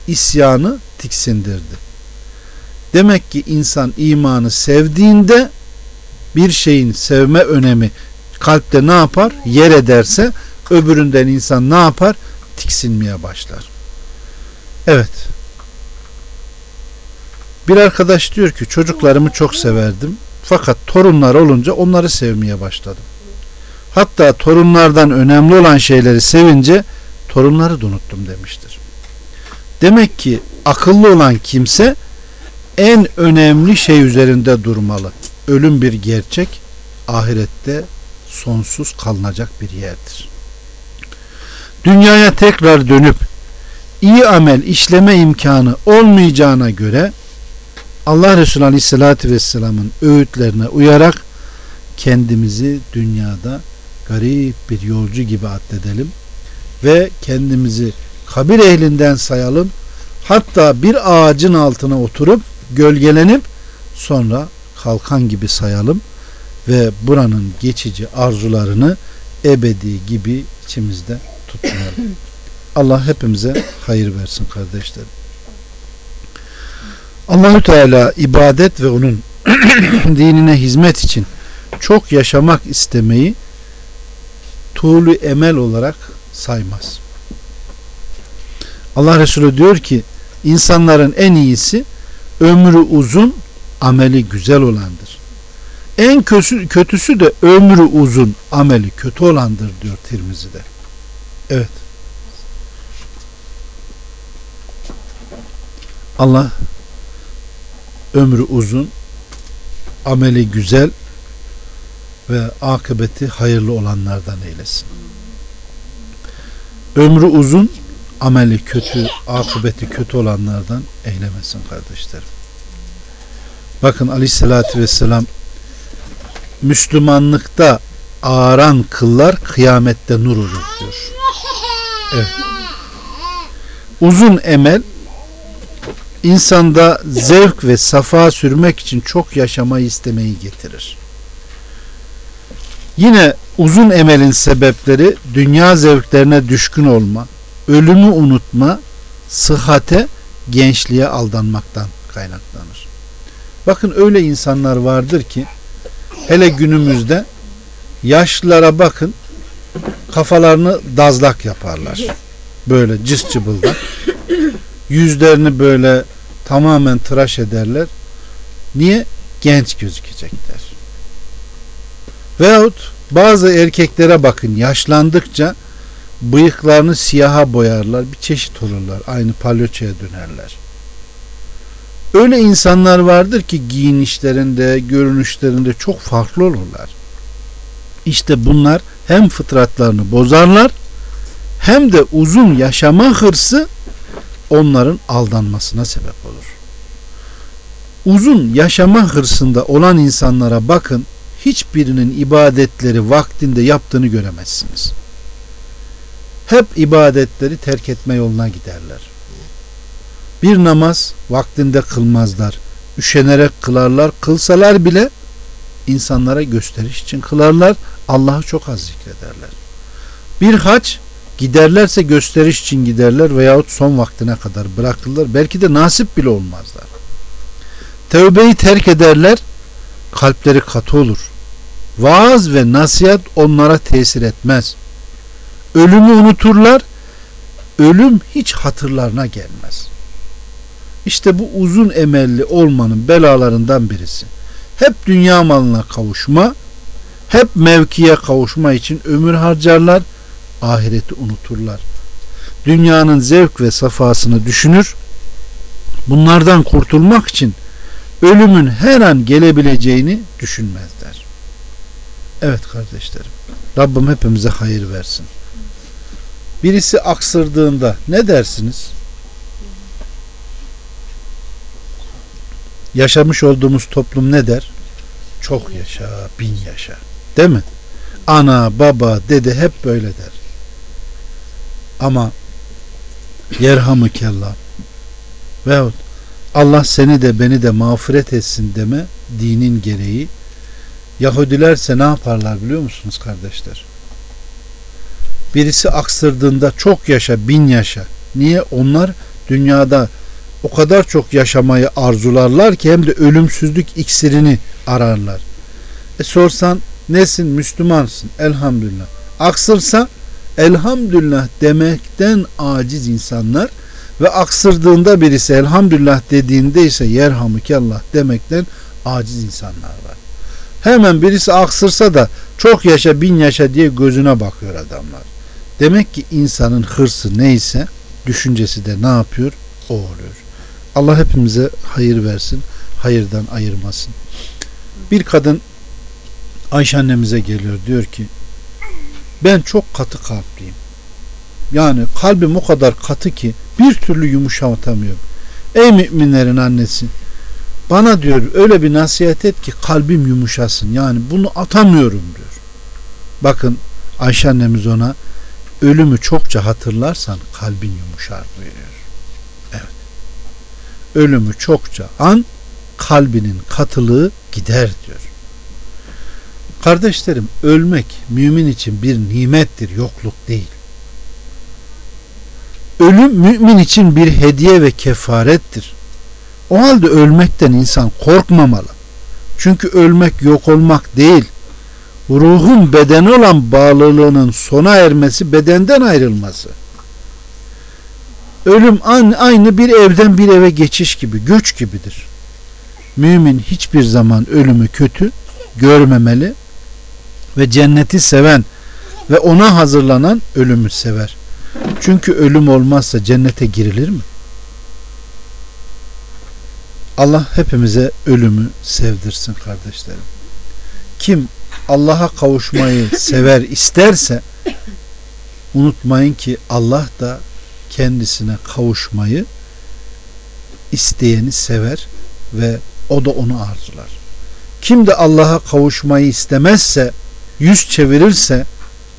isyanı tiksindirdi. Demek ki insan imanı sevdiğinde bir şeyin sevme önemi kalpte ne yapar? Yer ederse öbüründen insan ne yapar? Tiksinmeye başlar. Evet. Bir arkadaş diyor ki çocuklarımı çok severdim. Fakat torunlar olunca onları sevmeye başladım. Hatta torunlardan önemli olan şeyleri sevince torunları da unuttum demiştir. Demek ki akıllı olan kimse en önemli şey üzerinde durmalı. Ölüm bir gerçek, ahirette sonsuz kalınacak bir yerdir. Dünyaya tekrar dönüp iyi amel işleme imkanı olmayacağına göre Allah Resulü Aleyhisselatü Vesselam'ın öğütlerine uyarak kendimizi dünyada garip bir yolcu gibi addedelim ve kendimizi kabir ehlinden sayalım. Hatta bir ağacın altına oturup gölgelenip sonra kalkan gibi sayalım ve buranın geçici arzularını ebedi gibi içimizde tutmayalım. Allah hepimize hayır versin kardeşlerim. Allahü Teala ibadet ve onun dinine hizmet için çok yaşamak istemeyi tuğlu emel olarak saymaz. Allah Resulü diyor ki insanların en iyisi ömrü uzun ameli güzel olandır. En kötüsü, kötüsü de ömrü uzun ameli kötü olandır diyor Tirmizi'de. Evet. Allah ömrü uzun, ameli güzel ve akıbeti hayırlı olanlardan eylesin. Ömrü uzun, ameli kötü, akıbeti kötü olanlardan eylemesin kardeşlerim. Bakın aleyhissalatü vesselam Müslümanlıkta ağaran kıllar kıyamette nur olur diyor. Evet. Uzun emel insanda zevk ve safa sürmek için çok yaşamayı istemeyi getirir. Yine uzun emelin sebepleri dünya zevklerine düşkün olma, ölümü unutma, sıhhate, gençliğe aldanmaktan kaynaklanır. Bakın öyle insanlar vardır ki hele günümüzde yaşlılara bakın kafalarını dazlak yaparlar. Böyle cız çıbıldak. Yüzlerini böyle tamamen tıraş ederler. Niye? Genç gözükecekler. Veyahut bazı erkeklere bakın yaşlandıkça bıyıklarını siyaha boyarlar. Bir çeşit olurlar. Aynı palyoçaya dönerler. Öyle insanlar vardır ki giyinişlerinde, görünüşlerinde çok farklı olurlar. İşte bunlar hem fıtratlarını bozarlar hem de uzun yaşama hırsı onların aldanmasına sebep olur. Uzun yaşama hırsında olan insanlara bakın hiçbirinin ibadetleri vaktinde yaptığını göremezsiniz. Hep ibadetleri terk etme yoluna giderler. Bir namaz vaktinde kılmazlar. Üşenerek kılarlar. Kılsalar bile insanlara gösteriş için kılarlar. Allah'ı çok az zikrederler. Bir hac giderlerse gösteriş için giderler veyahut son vaktine kadar bırakırlar. Belki de nasip bile olmazlar. Tevbeyi terk ederler. Kalpleri katı olur. Vaaz ve nasihat onlara tesir etmez. Ölümü unuturlar. Ölüm hiç hatırlarına gelmez. İşte bu uzun emelli olmanın belalarından birisi. Hep dünya malına kavuşma, hep mevkiye kavuşma için ömür harcarlar, ahireti unuturlar. Dünyanın zevk ve safasını düşünür, bunlardan kurtulmak için ölümün her an gelebileceğini düşünmezler. Evet kardeşlerim. Rabbim hepimize hayır versin. Birisi aksırdığında ne dersiniz? Yaşamış olduğumuz toplum ne der? Çok yaşa, bin yaşa. Değil mi? Ana, baba, dede hep böyle der. Ama yerhamı kella veyahut Allah seni de beni de mağfiret etsin deme dinin gereği Yahudilerse ne yaparlar biliyor musunuz kardeşler? Birisi aksırdığında çok yaşa, bin yaşa. Niye? Onlar dünyada o kadar çok yaşamayı arzularlar ki hem de ölümsüzlük iksirini ararlar. E sorsan nesin? Müslümansın. Elhamdülillah. Aksırsa elhamdülillah demekten aciz insanlar ve aksırdığında birisi elhamdülillah dediğinde ise yerhamükallah demekten aciz insanlar var. Hemen birisi aksırsa da çok yaşa bin yaşa diye gözüne bakıyor adamlar. Demek ki insanın hırsı neyse düşüncesi de ne yapıyor? O oluyor. Allah hepimize hayır versin. Hayırdan ayırmasın. Bir kadın Ayşe annemize geliyor diyor ki ben çok katı kalpliyim. Yani kalbim o kadar katı ki bir türlü yumuşatamıyorum. Ey müminlerin annesi bana diyor öyle bir nasihat et ki kalbim yumuşasın. Yani bunu atamıyorum diyor. Bakın Ayşe annemiz ona ölümü çokça hatırlarsan kalbin yumuşar buyuruyor. Evet. Ölümü çokça an kalbinin katılığı gider diyor. Kardeşlerim ölmek mümin için bir nimettir, yokluk değil. Ölüm mümin için bir hediye ve kefarettir. O halde ölmekten insan korkmamalı. Çünkü ölmek yok olmak değil. Ruhun bedeni olan bağlılığının sona ermesi bedenden ayrılması. Ölüm aynı bir evden bir eve geçiş gibi, göç gibidir. Mümin hiçbir zaman ölümü kötü görmemeli ve cenneti seven ve ona hazırlanan ölümü sever. Çünkü ölüm olmazsa cennete girilir mi? Allah hepimize ölümü sevdirsin kardeşlerim. Kim Allah'a kavuşmayı sever isterse unutmayın ki Allah da kendisine kavuşmayı isteyeni sever ve o da onu arzular. Kim de Allah'a kavuşmayı istemezse yüz çevirirse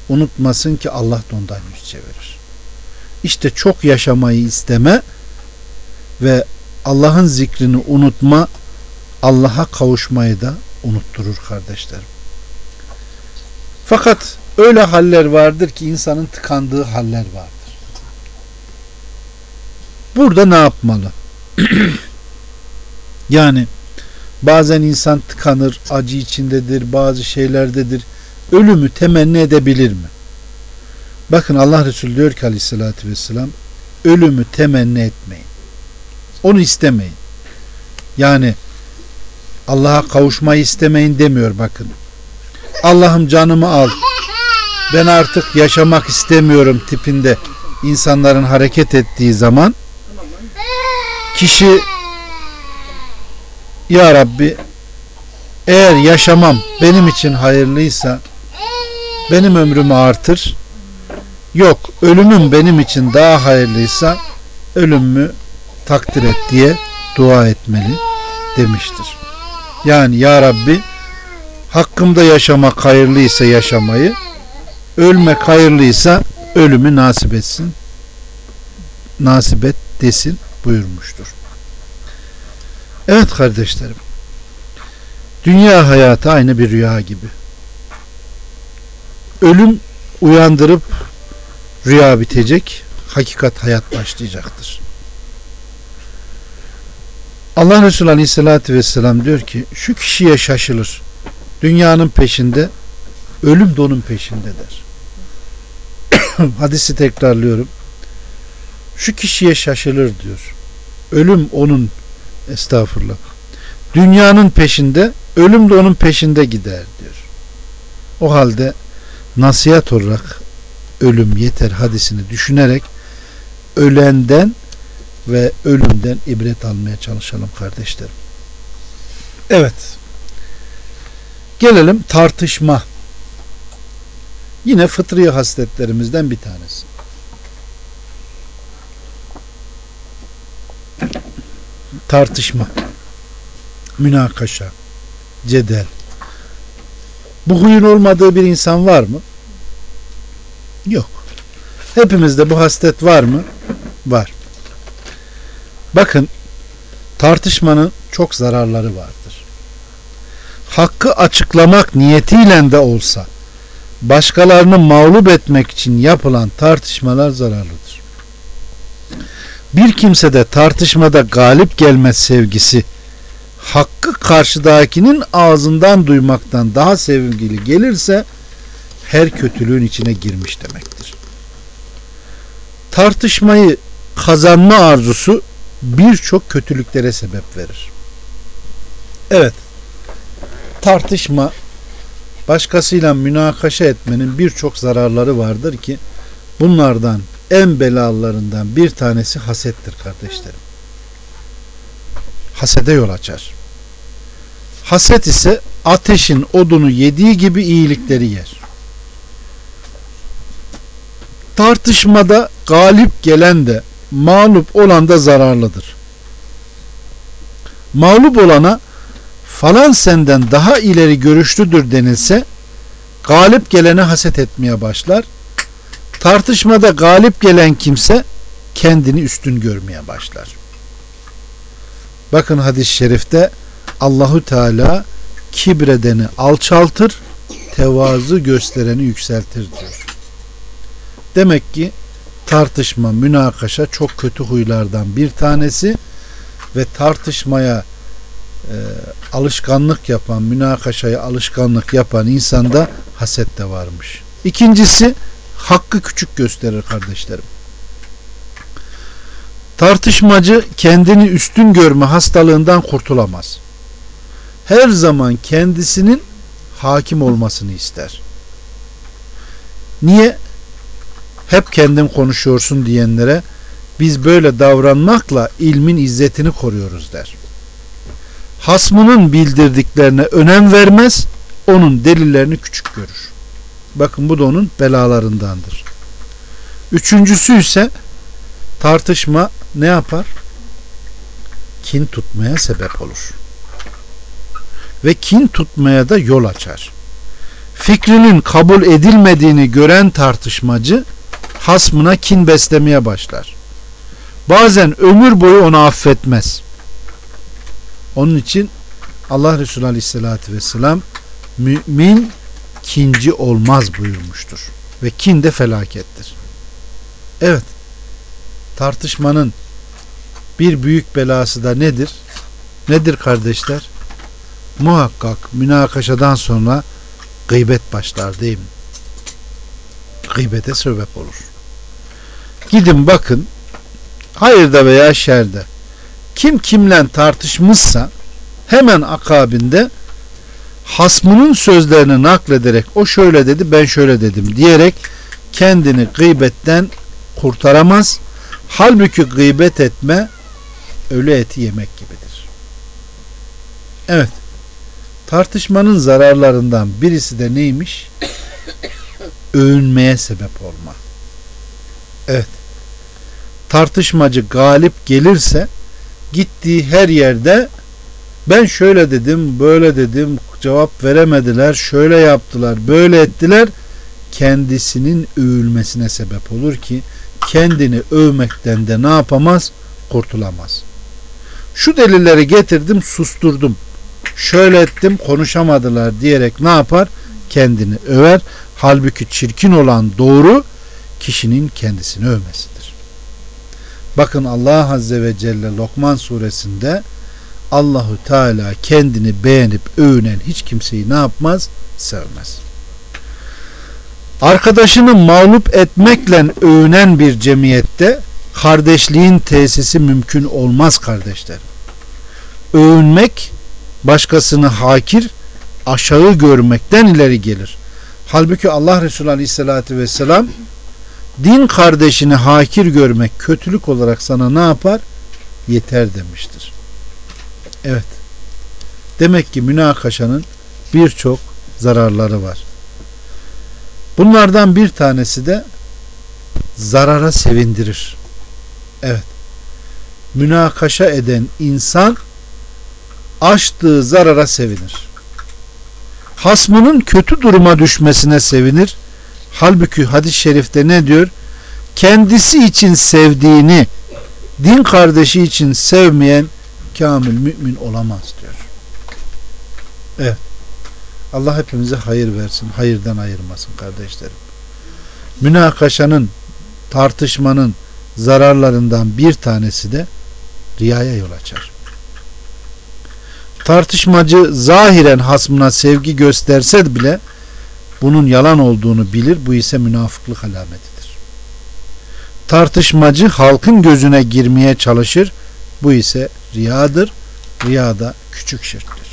unutmasın ki Allah da ondan yüz çevirir. İşte çok yaşamayı isteme ve Allah'ın zikrini unutma Allah'a kavuşmayı da unutturur kardeşlerim. Fakat öyle haller vardır ki insanın tıkandığı haller vardır. Burada ne yapmalı? yani bazen insan tıkanır, acı içindedir, bazı şeylerdedir. Ölümü temenni edebilir mi? Bakın Allah Resulü diyor ki aleyhissalatü vesselam ölümü temenni etmeyin. Onu istemeyin. Yani Allah'a kavuşmayı istemeyin demiyor bakın. Allah'ım canımı al. Ben artık yaşamak istemiyorum tipinde insanların hareket ettiği zaman kişi Ya Rabbi eğer yaşamam benim için hayırlıysa benim ömrümü artır. Yok ölümüm benim için daha hayırlıysa ölümümü takdir et diye dua etmeli demiştir. Yani Ya Rabbi hakkımda yaşamak hayırlıysa yaşamayı ölmek hayırlıysa ölümü nasip etsin nasip et desin buyurmuştur. Evet kardeşlerim dünya hayatı aynı bir rüya gibi. Ölüm uyandırıp rüya bitecek hakikat hayat başlayacaktır. Allah Resulü Aleyhisselatü Vesselam diyor ki şu kişiye şaşılır. Dünyanın peşinde ölüm de onun peşinde der. Hadisi tekrarlıyorum. Şu kişiye şaşılır diyor. Ölüm onun estağfurullah. Dünyanın peşinde ölüm de onun peşinde gider diyor. O halde nasihat olarak ölüm yeter hadisini düşünerek ölenden ve ölümden ibret almaya çalışalım kardeşlerim. Evet. Gelelim tartışma Yine fıtri hasletlerimizden bir tanesi. Tartışma, münakaşa, cedel. Bu huyun olmadığı bir insan var mı? Yok. Hepimizde bu haslet var mı? Var. Bakın tartışmanın çok zararları vardır. Hakkı açıklamak niyetiyle de olsa başkalarını mağlup etmek için yapılan tartışmalar zararlıdır. Bir kimsede tartışmada galip gelme sevgisi hakkı karşıdakinin ağzından duymaktan daha sevgili gelirse her kötülüğün içine girmiş demektir. Tartışmayı kazanma arzusu birçok kötülüklere sebep verir. Evet, tartışma başkasıyla münakaşa etmenin birçok zararları vardır ki bunlardan en belalarından bir tanesi hasettir kardeşlerim. Hasede yol açar. Haset ise ateşin odunu yediği gibi iyilikleri yer. Tartışmada galip gelen de mağlup olan da zararlıdır. Mağlup olana falan senden daha ileri görüşlüdür denilse galip gelene haset etmeye başlar. Tartışmada galip gelen kimse kendini üstün görmeye başlar. Bakın hadis-i şerifte Allahu Teala kibredeni alçaltır, tevazu göstereni yükseltir diyor. Demek ki tartışma, münakaşa çok kötü huylardan bir tanesi ve tartışmaya e, alışkanlık yapan, münakaşayı alışkanlık yapan insanda haset de varmış. İkincisi hakkı küçük gösterir kardeşlerim. Tartışmacı kendini üstün görme hastalığından kurtulamaz. Her zaman kendisinin hakim olmasını ister. Niye? Hep kendin konuşuyorsun diyenlere biz böyle davranmakla ilmin izzetini koruyoruz der. Hasmının bildirdiklerine önem vermez, onun delillerini küçük görür. Bakın bu da onun belalarındandır. Üçüncüsü ise tartışma ne yapar? Kin tutmaya sebep olur. Ve kin tutmaya da yol açar. Fikrinin kabul edilmediğini gören tartışmacı hasmına kin beslemeye başlar. Bazen ömür boyu onu affetmez. Onun için Allah Resulü Aleyhisselatü Vesselam mümin kinci olmaz buyurmuştur. Ve kin de felakettir. Evet. Tartışmanın bir büyük belası da nedir? Nedir kardeşler? Muhakkak münakaşadan sonra gıybet başlar değil mi? Gıybete sebep olur. Gidin bakın hayırda veya şerde kim kimle tartışmışsa hemen akabinde hasmının sözlerini naklederek o şöyle dedi ben şöyle dedim diyerek kendini gıybetten kurtaramaz. Halbuki gıybet etme ölü eti yemek gibidir. Evet. Tartışmanın zararlarından birisi de neymiş? Övünmeye sebep olma. Evet. Tartışmacı galip gelirse gittiği her yerde ben şöyle dedim, böyle dedim, cevap veremediler, şöyle yaptılar, böyle ettiler. Kendisinin övülmesine sebep olur ki kendini övmekten de ne yapamaz? Kurtulamaz. Şu delilleri getirdim, susturdum. Şöyle ettim, konuşamadılar diyerek ne yapar? Kendini över. Halbuki çirkin olan doğru kişinin kendisini övmesidir. Bakın Allah Azze ve Celle Lokman suresinde Allahu Teala kendini beğenip övünen hiç kimseyi ne yapmaz? Sevmez. Arkadaşını mağlup etmekle övünen bir cemiyette kardeşliğin tesisi mümkün olmaz kardeşlerim. Övünmek başkasını hakir, aşağı görmekten ileri gelir. Halbuki Allah Resulü Aleyhisselatü Vesselam din kardeşini hakir görmek kötülük olarak sana ne yapar? Yeter demiştir. Evet. Demek ki münakaşanın birçok zararları var. Bunlardan bir tanesi de zarara sevindirir. Evet. Münakaşa eden insan açtığı zarara sevinir. Hasmının kötü duruma düşmesine sevinir. Halbuki hadis-i şerifte ne diyor? Kendisi için sevdiğini din kardeşi için sevmeyen kamil mümin olamaz diyor. Evet. Allah hepimize hayır versin. Hayırdan ayırmasın kardeşlerim. Münakaşanın, tartışmanın zararlarından bir tanesi de riyaya yol açar. Tartışmacı zahiren hasmına sevgi gösterse bile bunun yalan olduğunu bilir. Bu ise münafıklık alametidir. Tartışmacı halkın gözüne girmeye çalışır. Bu ise riyadır. Riyada küçük şirktir.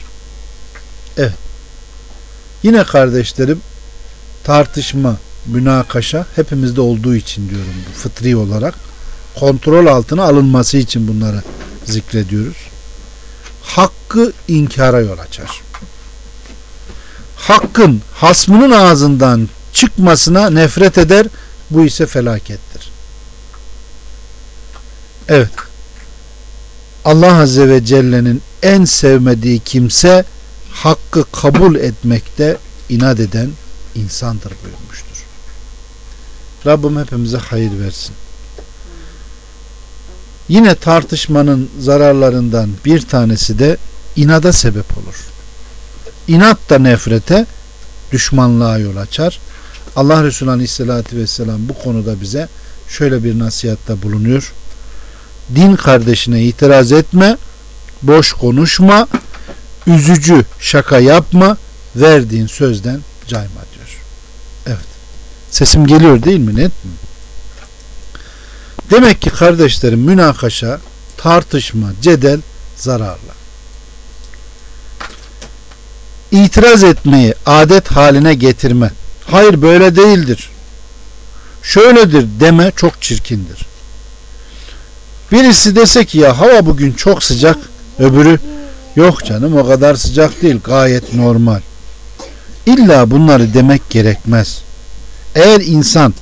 Evet. Yine kardeşlerim tartışma, münakaşa hepimizde olduğu için diyorum bu fıtri olarak kontrol altına alınması için bunları zikrediyoruz. Hakkı inkara yol açar. Hakkın hasmının ağzından çıkmasına nefret eder. Bu ise felakettir. Evet. Allah Azze ve Celle'nin en sevmediği kimse hakkı kabul etmekte inat eden insandır buyurmuştur. Rabbim hepimize hayır versin. Yine tartışmanın zararlarından bir tanesi de inada sebep olur. İnat da nefrete, düşmanlığa yol açar. Allah Resulü Aleyhisselatü Vesselam bu konuda bize şöyle bir nasihatta bulunuyor. Din kardeşine itiraz etme, boş konuşma, üzücü şaka yapma, verdiğin sözden cayma diyor. Evet. Sesim geliyor değil mi? Net mi? Demek ki kardeşlerim münakaşa, tartışma, cedel zararlı. İtiraz etmeyi adet haline getirme. Hayır böyle değildir. Şöyledir deme çok çirkindir. Birisi dese ki ya hava bugün çok sıcak, öbürü yok canım o kadar sıcak değil gayet normal. İlla bunları demek gerekmez. Eğer insan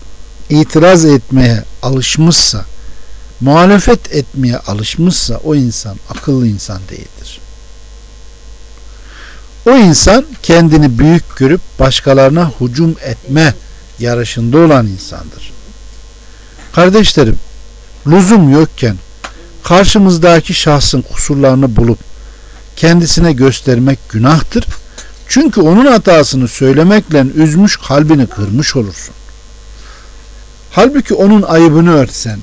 itiraz etmeye alışmışsa, muhalefet etmeye alışmışsa o insan akıllı insan değildir. O insan kendini büyük görüp başkalarına hücum etme yarışında olan insandır. Kardeşlerim, lüzum yokken karşımızdaki şahsın kusurlarını bulup kendisine göstermek günahtır. Çünkü onun hatasını söylemekle üzmüş kalbini kırmış olursun. Halbuki onun ayıbını örtsen,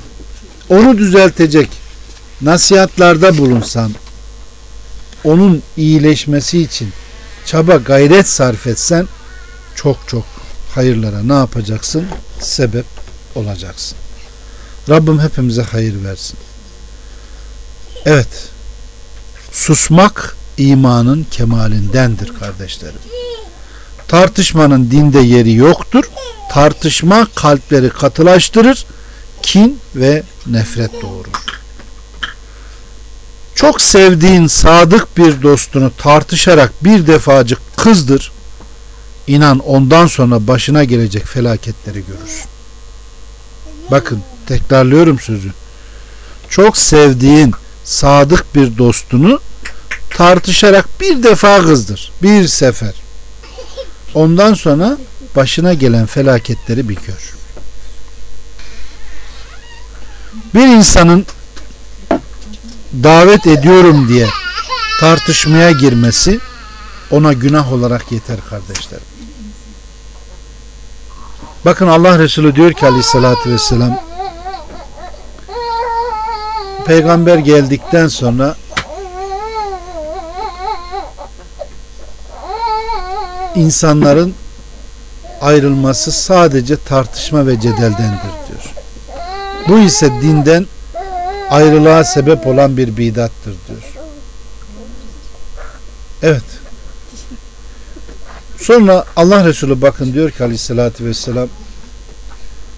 onu düzeltecek nasihatlarda bulunsan, onun iyileşmesi için çaba gayret sarf etsen çok çok hayırlara ne yapacaksın? Sebep olacaksın. Rabbim hepimize hayır versin. Evet. Susmak imanın kemalindendir kardeşlerim. Tartışmanın dinde yeri yoktur. Tartışma kalpleri katılaştırır, kin ve nefret doğurur. Çok sevdiğin sadık bir dostunu tartışarak bir defacık kızdır. İnan ondan sonra başına gelecek felaketleri görürsün. Bakın tekrarlıyorum sözü. Çok sevdiğin sadık bir dostunu tartışarak bir defa kızdır. Bir sefer. Ondan sonra başına gelen felaketleri bir gör. Bir insanın davet ediyorum diye tartışmaya girmesi ona günah olarak yeter kardeşlerim. Bakın Allah Resulü diyor ki aleyhissalatü vesselam peygamber geldikten sonra insanların ayrılması sadece tartışma ve cedeldendir diyor. Bu ise dinden ayrılığa sebep olan bir bidattır diyor. Evet. Sonra Allah Resulü bakın diyor ki aleyhissalatü vesselam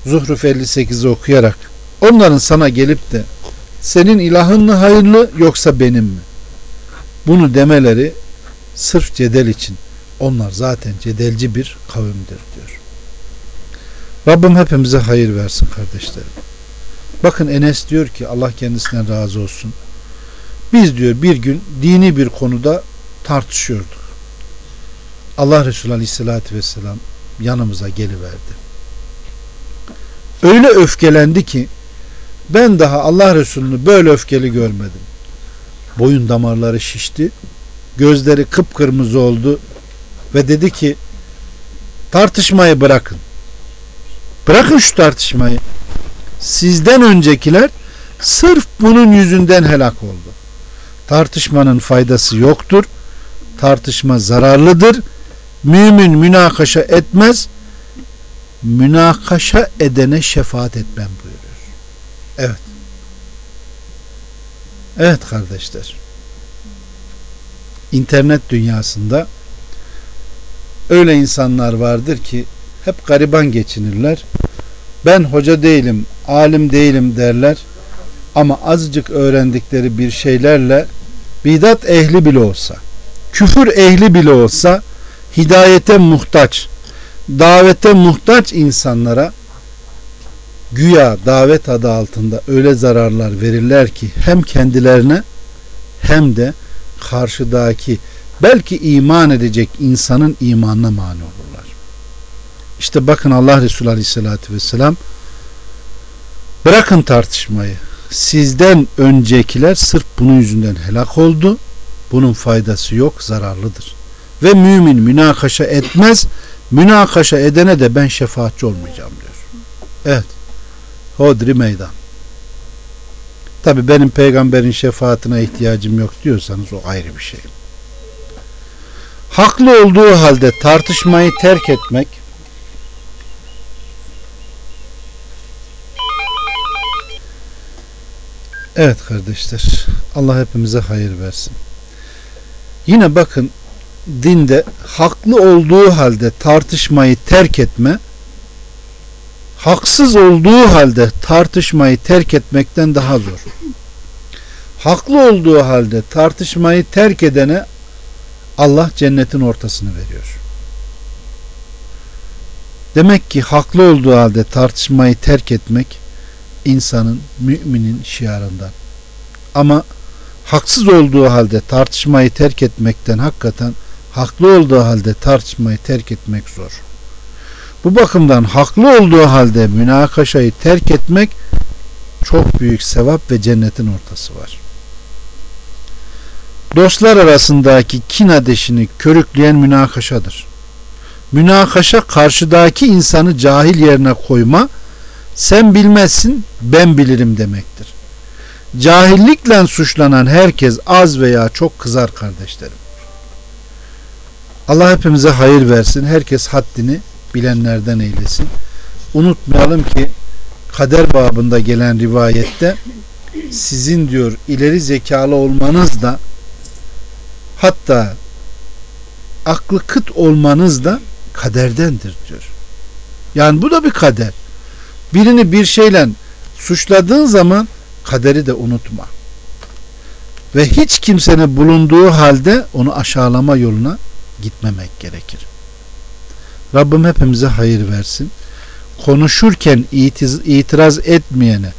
Zuhruf 58'i okuyarak onların sana gelip de senin ilahın mı hayırlı yoksa benim mi? Bunu demeleri sırf cedel için onlar zaten cedelci bir kavimdir diyor. Rabbim hepimize hayır versin kardeşlerim. Bakın Enes diyor ki Allah kendisinden razı olsun. Biz diyor bir gün dini bir konuda tartışıyorduk. Allah Resulü Aleyhisselatü Vesselam yanımıza geliverdi. Öyle öfkelendi ki ben daha Allah Resulü'nü böyle öfkeli görmedim. Boyun damarları şişti. Gözleri kıpkırmızı oldu. Ve dedi ki tartışmayı bırakın. Bırakın şu tartışmayı. Sizden öncekiler sırf bunun yüzünden helak oldu. Tartışmanın faydası yoktur. Tartışma zararlıdır. Mümin münakaşa etmez. Münakaşa edene şefaat etmem buyuruyor. Evet. Evet kardeşler. İnternet dünyasında öyle insanlar vardır ki hep gariban geçinirler. Ben hoca değilim, alim değilim derler. Ama azıcık öğrendikleri bir şeylerle bidat ehli bile olsa, küfür ehli bile olsa hidayete muhtaç, davete muhtaç insanlara güya davet adı altında öyle zararlar verirler ki hem kendilerine hem de karşıdaki belki iman edecek insanın imanına mani olurlar. İşte bakın Allah Resulü Aleyhisselatü Vesselam bırakın tartışmayı. Sizden öncekiler sırf bunun yüzünden helak oldu. Bunun faydası yok, zararlıdır. Ve mümin münakaşa etmez. Münakaşa edene de ben şefaatçi olmayacağım diyor. Evet. Hodri meydan. Tabi benim peygamberin şefaatine ihtiyacım yok diyorsanız o ayrı bir şey. Haklı olduğu halde tartışmayı terk etmek Evet kardeşler Allah hepimize hayır versin. Yine bakın dinde haklı olduğu halde tartışmayı terk etme haksız olduğu halde tartışmayı terk etmekten daha zor. Haklı olduğu halde tartışmayı terk edene Allah cennetin ortasını veriyor. Demek ki haklı olduğu halde tartışmayı terk etmek insanın, müminin şiarından. Ama haksız olduğu halde tartışmayı terk etmekten hakikaten haklı olduğu halde tartışmayı terk etmek zor. Bu bakımdan haklı olduğu halde münakaşayı terk etmek çok büyük sevap ve cennetin ortası var. Dostlar arasındaki kin ateşini körükleyen münakaşadır. Münakaşa karşıdaki insanı cahil yerine koyma, sen bilmezsin ben bilirim demektir. Cahillikle suçlanan herkes az veya çok kızar kardeşlerim. Allah hepimize hayır versin. Herkes haddini bilenlerden eylesin. Unutmayalım ki kader babında gelen rivayette sizin diyor ileri zekalı olmanız da hatta aklı kıt olmanız da kaderdendir diyor. Yani bu da bir kader. Birini bir şeyle suçladığın zaman kaderi de unutma. Ve hiç kimsenin bulunduğu halde onu aşağılama yoluna gitmemek gerekir. Rabbim hepimize hayır versin. Konuşurken itiz, itiraz etmeyene,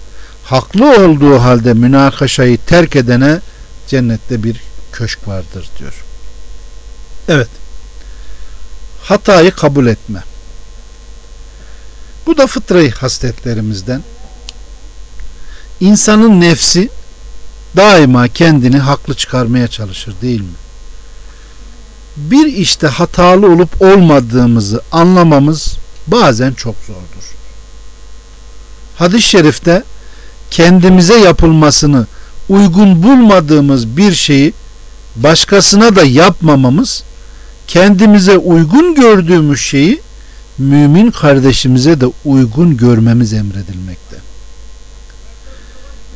haklı olduğu halde münakaşayı terk edene cennette bir köşk vardır diyor. Evet. Hatayı kabul etme. Bu da fıtrayı hasletlerimizden. İnsanın nefsi daima kendini haklı çıkarmaya çalışır değil mi? bir işte hatalı olup olmadığımızı anlamamız bazen çok zordur. Hadis-i şerifte kendimize yapılmasını uygun bulmadığımız bir şeyi başkasına da yapmamamız, kendimize uygun gördüğümüz şeyi mümin kardeşimize de uygun görmemiz emredilmekte.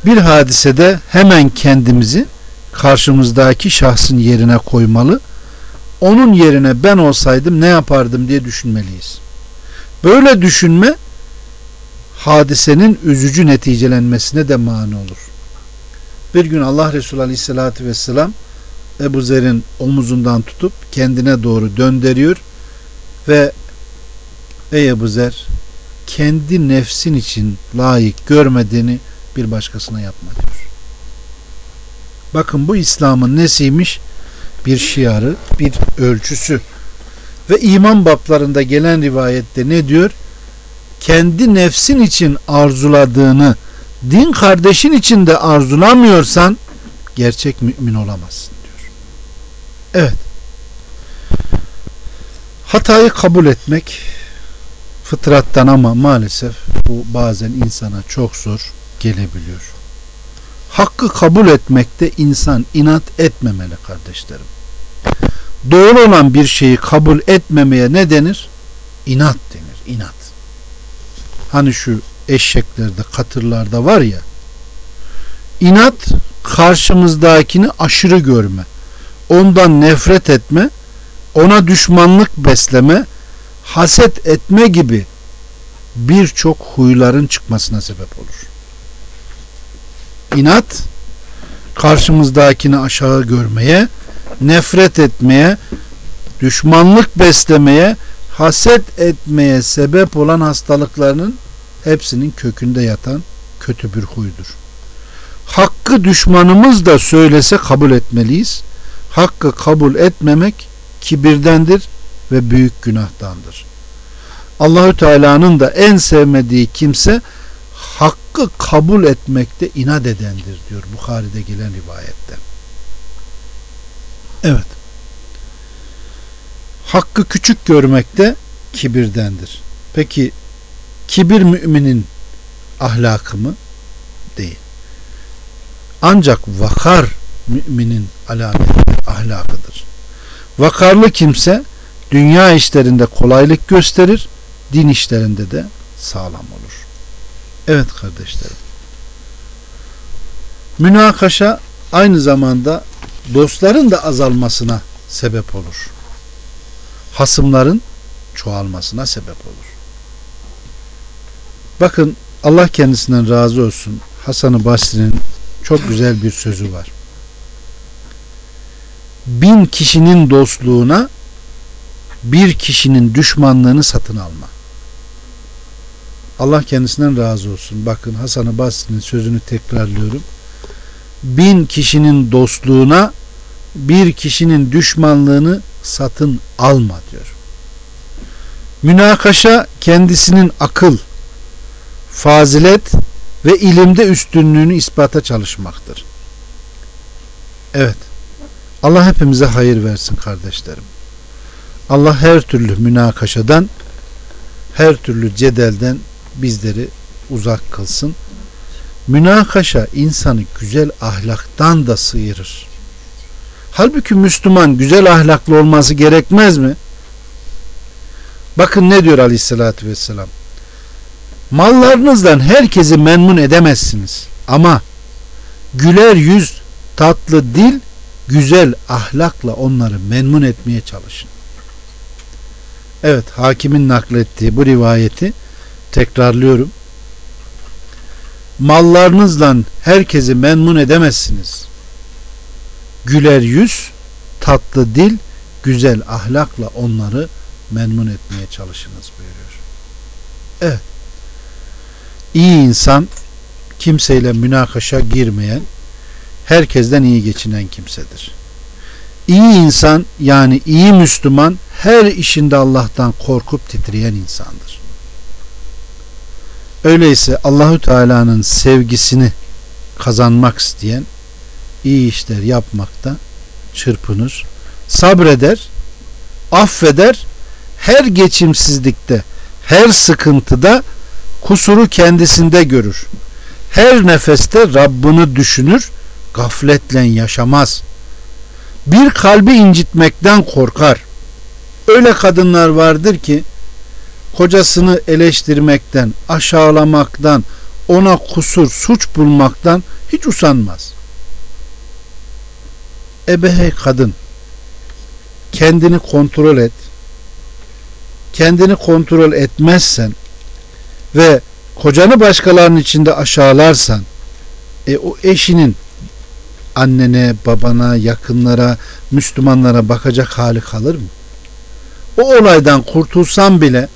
Bir hadisede hemen kendimizi karşımızdaki şahsın yerine koymalı onun yerine ben olsaydım ne yapardım diye düşünmeliyiz. Böyle düşünme hadisenin üzücü neticelenmesine de mani olur. Bir gün Allah Resulü Aleyhisselatü Vesselam Ebu Zer'in omuzundan tutup kendine doğru döndürüyor ve Ey Ebu Zer kendi nefsin için layık görmediğini bir başkasına yapma diyor. Bakın bu İslam'ın nesiymiş? Bir şiarı, bir ölçüsü. Ve iman bablarında gelen rivayette ne diyor? Kendi nefsin için arzuladığını din kardeşin için de arzulamıyorsan gerçek mümin olamazsın diyor. Evet. Hatayı kabul etmek fıtrattan ama maalesef bu bazen insana çok zor gelebiliyor. Hakkı kabul etmekte insan inat etmemeli kardeşlerim. Doğru olan bir şeyi kabul etmemeye ne denir? İnat denir, inat. Hani şu eşeklerde, katırlarda var ya, inat karşımızdakini aşırı görme, ondan nefret etme, ona düşmanlık besleme, haset etme gibi birçok huyların çıkmasına sebep olur. İnat karşımızdakini aşağı görmeye, nefret etmeye, düşmanlık beslemeye, haset etmeye sebep olan hastalıklarının hepsinin kökünde yatan kötü bir huydur. Hakkı düşmanımız da söylese kabul etmeliyiz. Hakkı kabul etmemek kibirdendir ve büyük günahtandır. Allahü Teala'nın da en sevmediği kimse hakkı kabul etmekte inat edendir diyor Bukhari'de gelen rivayette. Evet. Hakkı küçük görmekte kibirdendir. Peki kibir müminin ahlakı mı? Değil. Ancak vakar müminin alameti ahlakıdır. Vakarlı kimse dünya işlerinde kolaylık gösterir, din işlerinde de sağlam olur. Evet kardeşlerim. Münakaşa aynı zamanda dostların da azalmasına sebep olur. Hasımların çoğalmasına sebep olur. Bakın Allah kendisinden razı olsun. Hasan-ı Basri'nin çok güzel bir sözü var. Bin kişinin dostluğuna bir kişinin düşmanlığını satın alma. Allah kendisinden razı olsun. Bakın Hasan-ı Basri'nin sözünü tekrarlıyorum. Bin kişinin dostluğuna bir kişinin düşmanlığını satın alma diyor. Münakaşa kendisinin akıl, fazilet ve ilimde üstünlüğünü ispata çalışmaktır. Evet. Allah hepimize hayır versin kardeşlerim. Allah her türlü münakaşadan, her türlü cedelden bizleri uzak kılsın. Münakaşa insanı güzel ahlaktan da sıyırır. Halbuki Müslüman güzel ahlaklı olması gerekmez mi? Bakın ne diyor aleyhissalatü vesselam. Mallarınızdan herkesi memnun edemezsiniz. Ama güler yüz, tatlı dil, güzel ahlakla onları memnun etmeye çalışın. Evet, hakimin naklettiği bu rivayeti tekrarlıyorum. Mallarınızla herkesi memnun edemezsiniz. Güler yüz, tatlı dil, güzel ahlakla onları memnun etmeye çalışınız buyuruyor. Evet. İyi insan kimseyle münakaşa girmeyen, herkesten iyi geçinen kimsedir. İyi insan yani iyi Müslüman her işinde Allah'tan korkup titreyen insandır. Öyleyse Allahü Teala'nın sevgisini kazanmak isteyen iyi işler yapmakta çırpınır, sabreder, affeder, her geçimsizlikte, her sıkıntıda kusuru kendisinde görür. Her nefeste Rabbini düşünür, gafletle yaşamaz. Bir kalbi incitmekten korkar. Öyle kadınlar vardır ki kocasını eleştirmekten, aşağılamaktan, ona kusur, suç bulmaktan hiç usanmaz. Ebehey kadın kendini kontrol et. Kendini kontrol etmezsen ve kocanı başkalarının içinde aşağılarsan e, o eşinin annene, babana, yakınlara, Müslümanlara bakacak hali kalır mı? O olaydan kurtulsan bile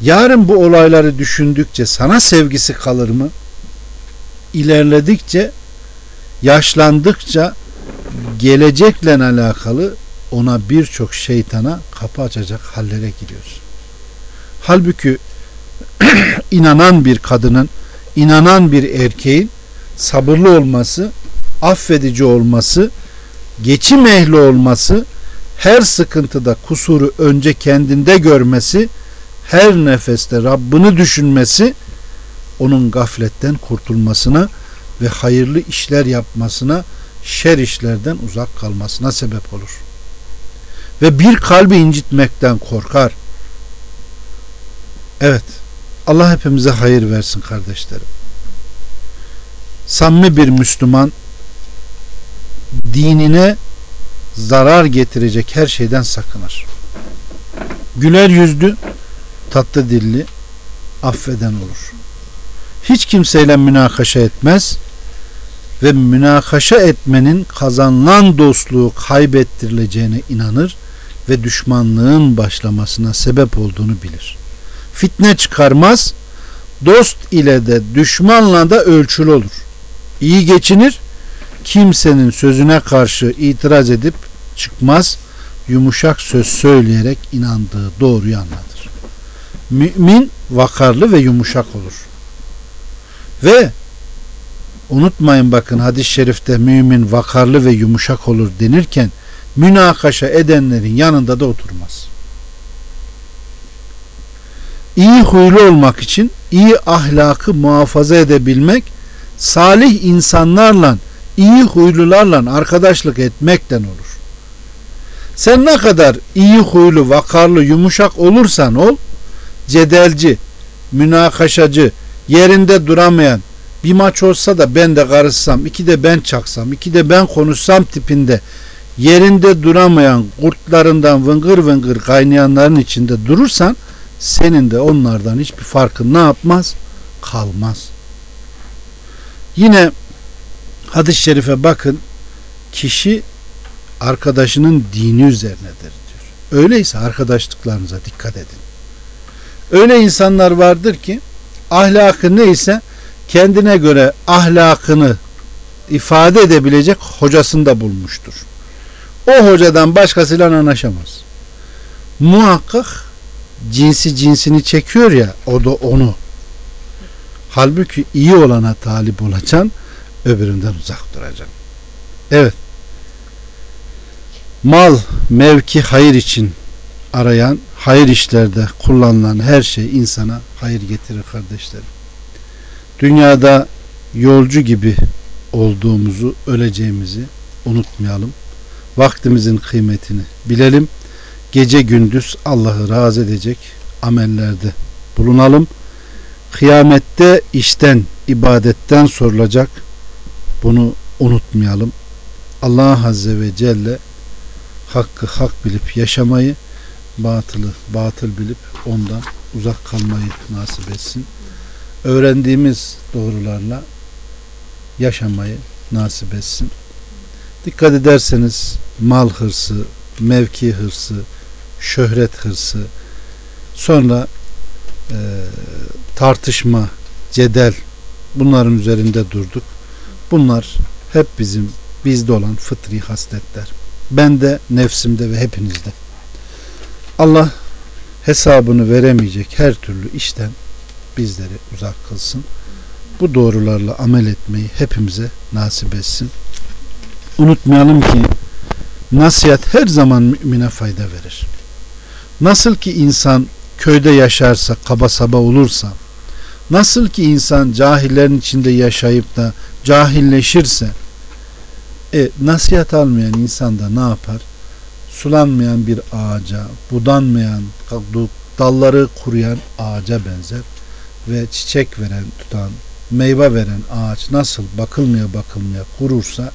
Yarın bu olayları düşündükçe sana sevgisi kalır mı? İlerledikçe, yaşlandıkça gelecekle alakalı ona birçok şeytana kapı açacak hallere giriyoruz. Halbuki inanan bir kadının, inanan bir erkeğin sabırlı olması, affedici olması, geçim ehli olması, her sıkıntıda kusuru önce kendinde görmesi, her nefeste Rabbini düşünmesi, onun gafletten kurtulmasına ve hayırlı işler yapmasına, şer işlerden uzak kalmasına sebep olur. Ve bir kalbi incitmekten korkar. Evet, Allah hepimize hayır versin kardeşlerim. Samimi bir Müslüman dinine zarar getirecek her şeyden sakınır. Güler yüzlü, tatlı dilli, affeden olur. Hiç kimseyle münakaşa etmez ve münakaşa etmenin kazanılan dostluğu kaybettirileceğine inanır ve düşmanlığın başlamasına sebep olduğunu bilir. Fitne çıkarmaz, dost ile de düşmanla da ölçülü olur. İyi geçinir, kimsenin sözüne karşı itiraz edip çıkmaz, yumuşak söz söyleyerek inandığı doğruyu anlatır. Mümin vakarlı ve yumuşak olur. Ve unutmayın bakın hadis-i şerifte mümin vakarlı ve yumuşak olur denirken münakaşa edenlerin yanında da oturmaz. İyi huylu olmak için iyi ahlakı muhafaza edebilmek salih insanlarla iyi huylularla arkadaşlık etmekten olur. Sen ne kadar iyi huylu, vakarlı, yumuşak olursan ol, cedelci, münakaşacı, yerinde duramayan, bir maç olsa da ben de karışsam, iki de ben çaksam, iki de ben konuşsam tipinde yerinde duramayan kurtlarından vıngır vıngır kaynayanların içinde durursan senin de onlardan hiçbir farkın ne yapmaz? Kalmaz. Yine hadis-i şerife bakın kişi arkadaşının dini üzerinedir diyor. Öyleyse arkadaşlıklarınıza dikkat edin. Öyle insanlar vardır ki ahlakı neyse kendine göre ahlakını ifade edebilecek hocasını da bulmuştur. O hocadan başkasıyla anlaşamaz. Muhakkak cinsi cinsini çekiyor ya o da onu. Halbuki iyi olana talip olacaksın öbüründen uzak duracaksın. Evet. Mal, mevki hayır için arayan, hayır işlerde kullanılan her şey insana hayır getirir kardeşlerim. Dünyada yolcu gibi olduğumuzu, öleceğimizi unutmayalım. Vaktimizin kıymetini bilelim. Gece gündüz Allah'ı razı edecek amellerde bulunalım. Kıyamette işten, ibadetten sorulacak. Bunu unutmayalım. Allah Azze ve Celle hakkı hak bilip yaşamayı, batılı batıl bilip ondan uzak kalmayı nasip etsin. Öğrendiğimiz doğrularla yaşamayı nasip etsin. Dikkat ederseniz mal hırsı, mevki hırsı, şöhret hırsı, sonra e, tartışma, cedel bunların üzerinde durduk. Bunlar hep bizim bizde olan fıtri hasletler. Bende, nefsimde ve hepinizde. Allah hesabını veremeyecek her türlü işten bizleri uzak kılsın. Bu doğrularla amel etmeyi hepimize nasip etsin. Unutmayalım ki nasihat her zaman mümine fayda verir. Nasıl ki insan köyde yaşarsa, kaba saba olursa, nasıl ki insan cahillerin içinde yaşayıp da cahilleşirse, e, nasihat almayan insan da ne yapar? Sulanmayan bir ağaca, budanmayan, dalları kuruyan ağaca benzer ve çiçek veren, tutan, meyve veren ağaç nasıl bakılmaya bakılmaya kurursa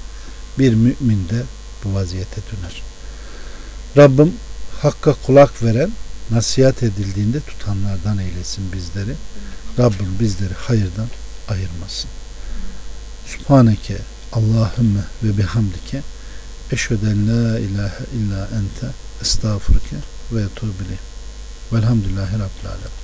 bir mümin de bu vaziyete döner. Rabbim hakka kulak veren, nasihat edildiğinde tutanlardan eylesin bizleri. Rabbim bizleri hayırdan ayırmasın. Subhaneke Allahümme ve bihamdike eşheden la ilahe illa ente estağfurke ve etubile velhamdülillahi rabbil alem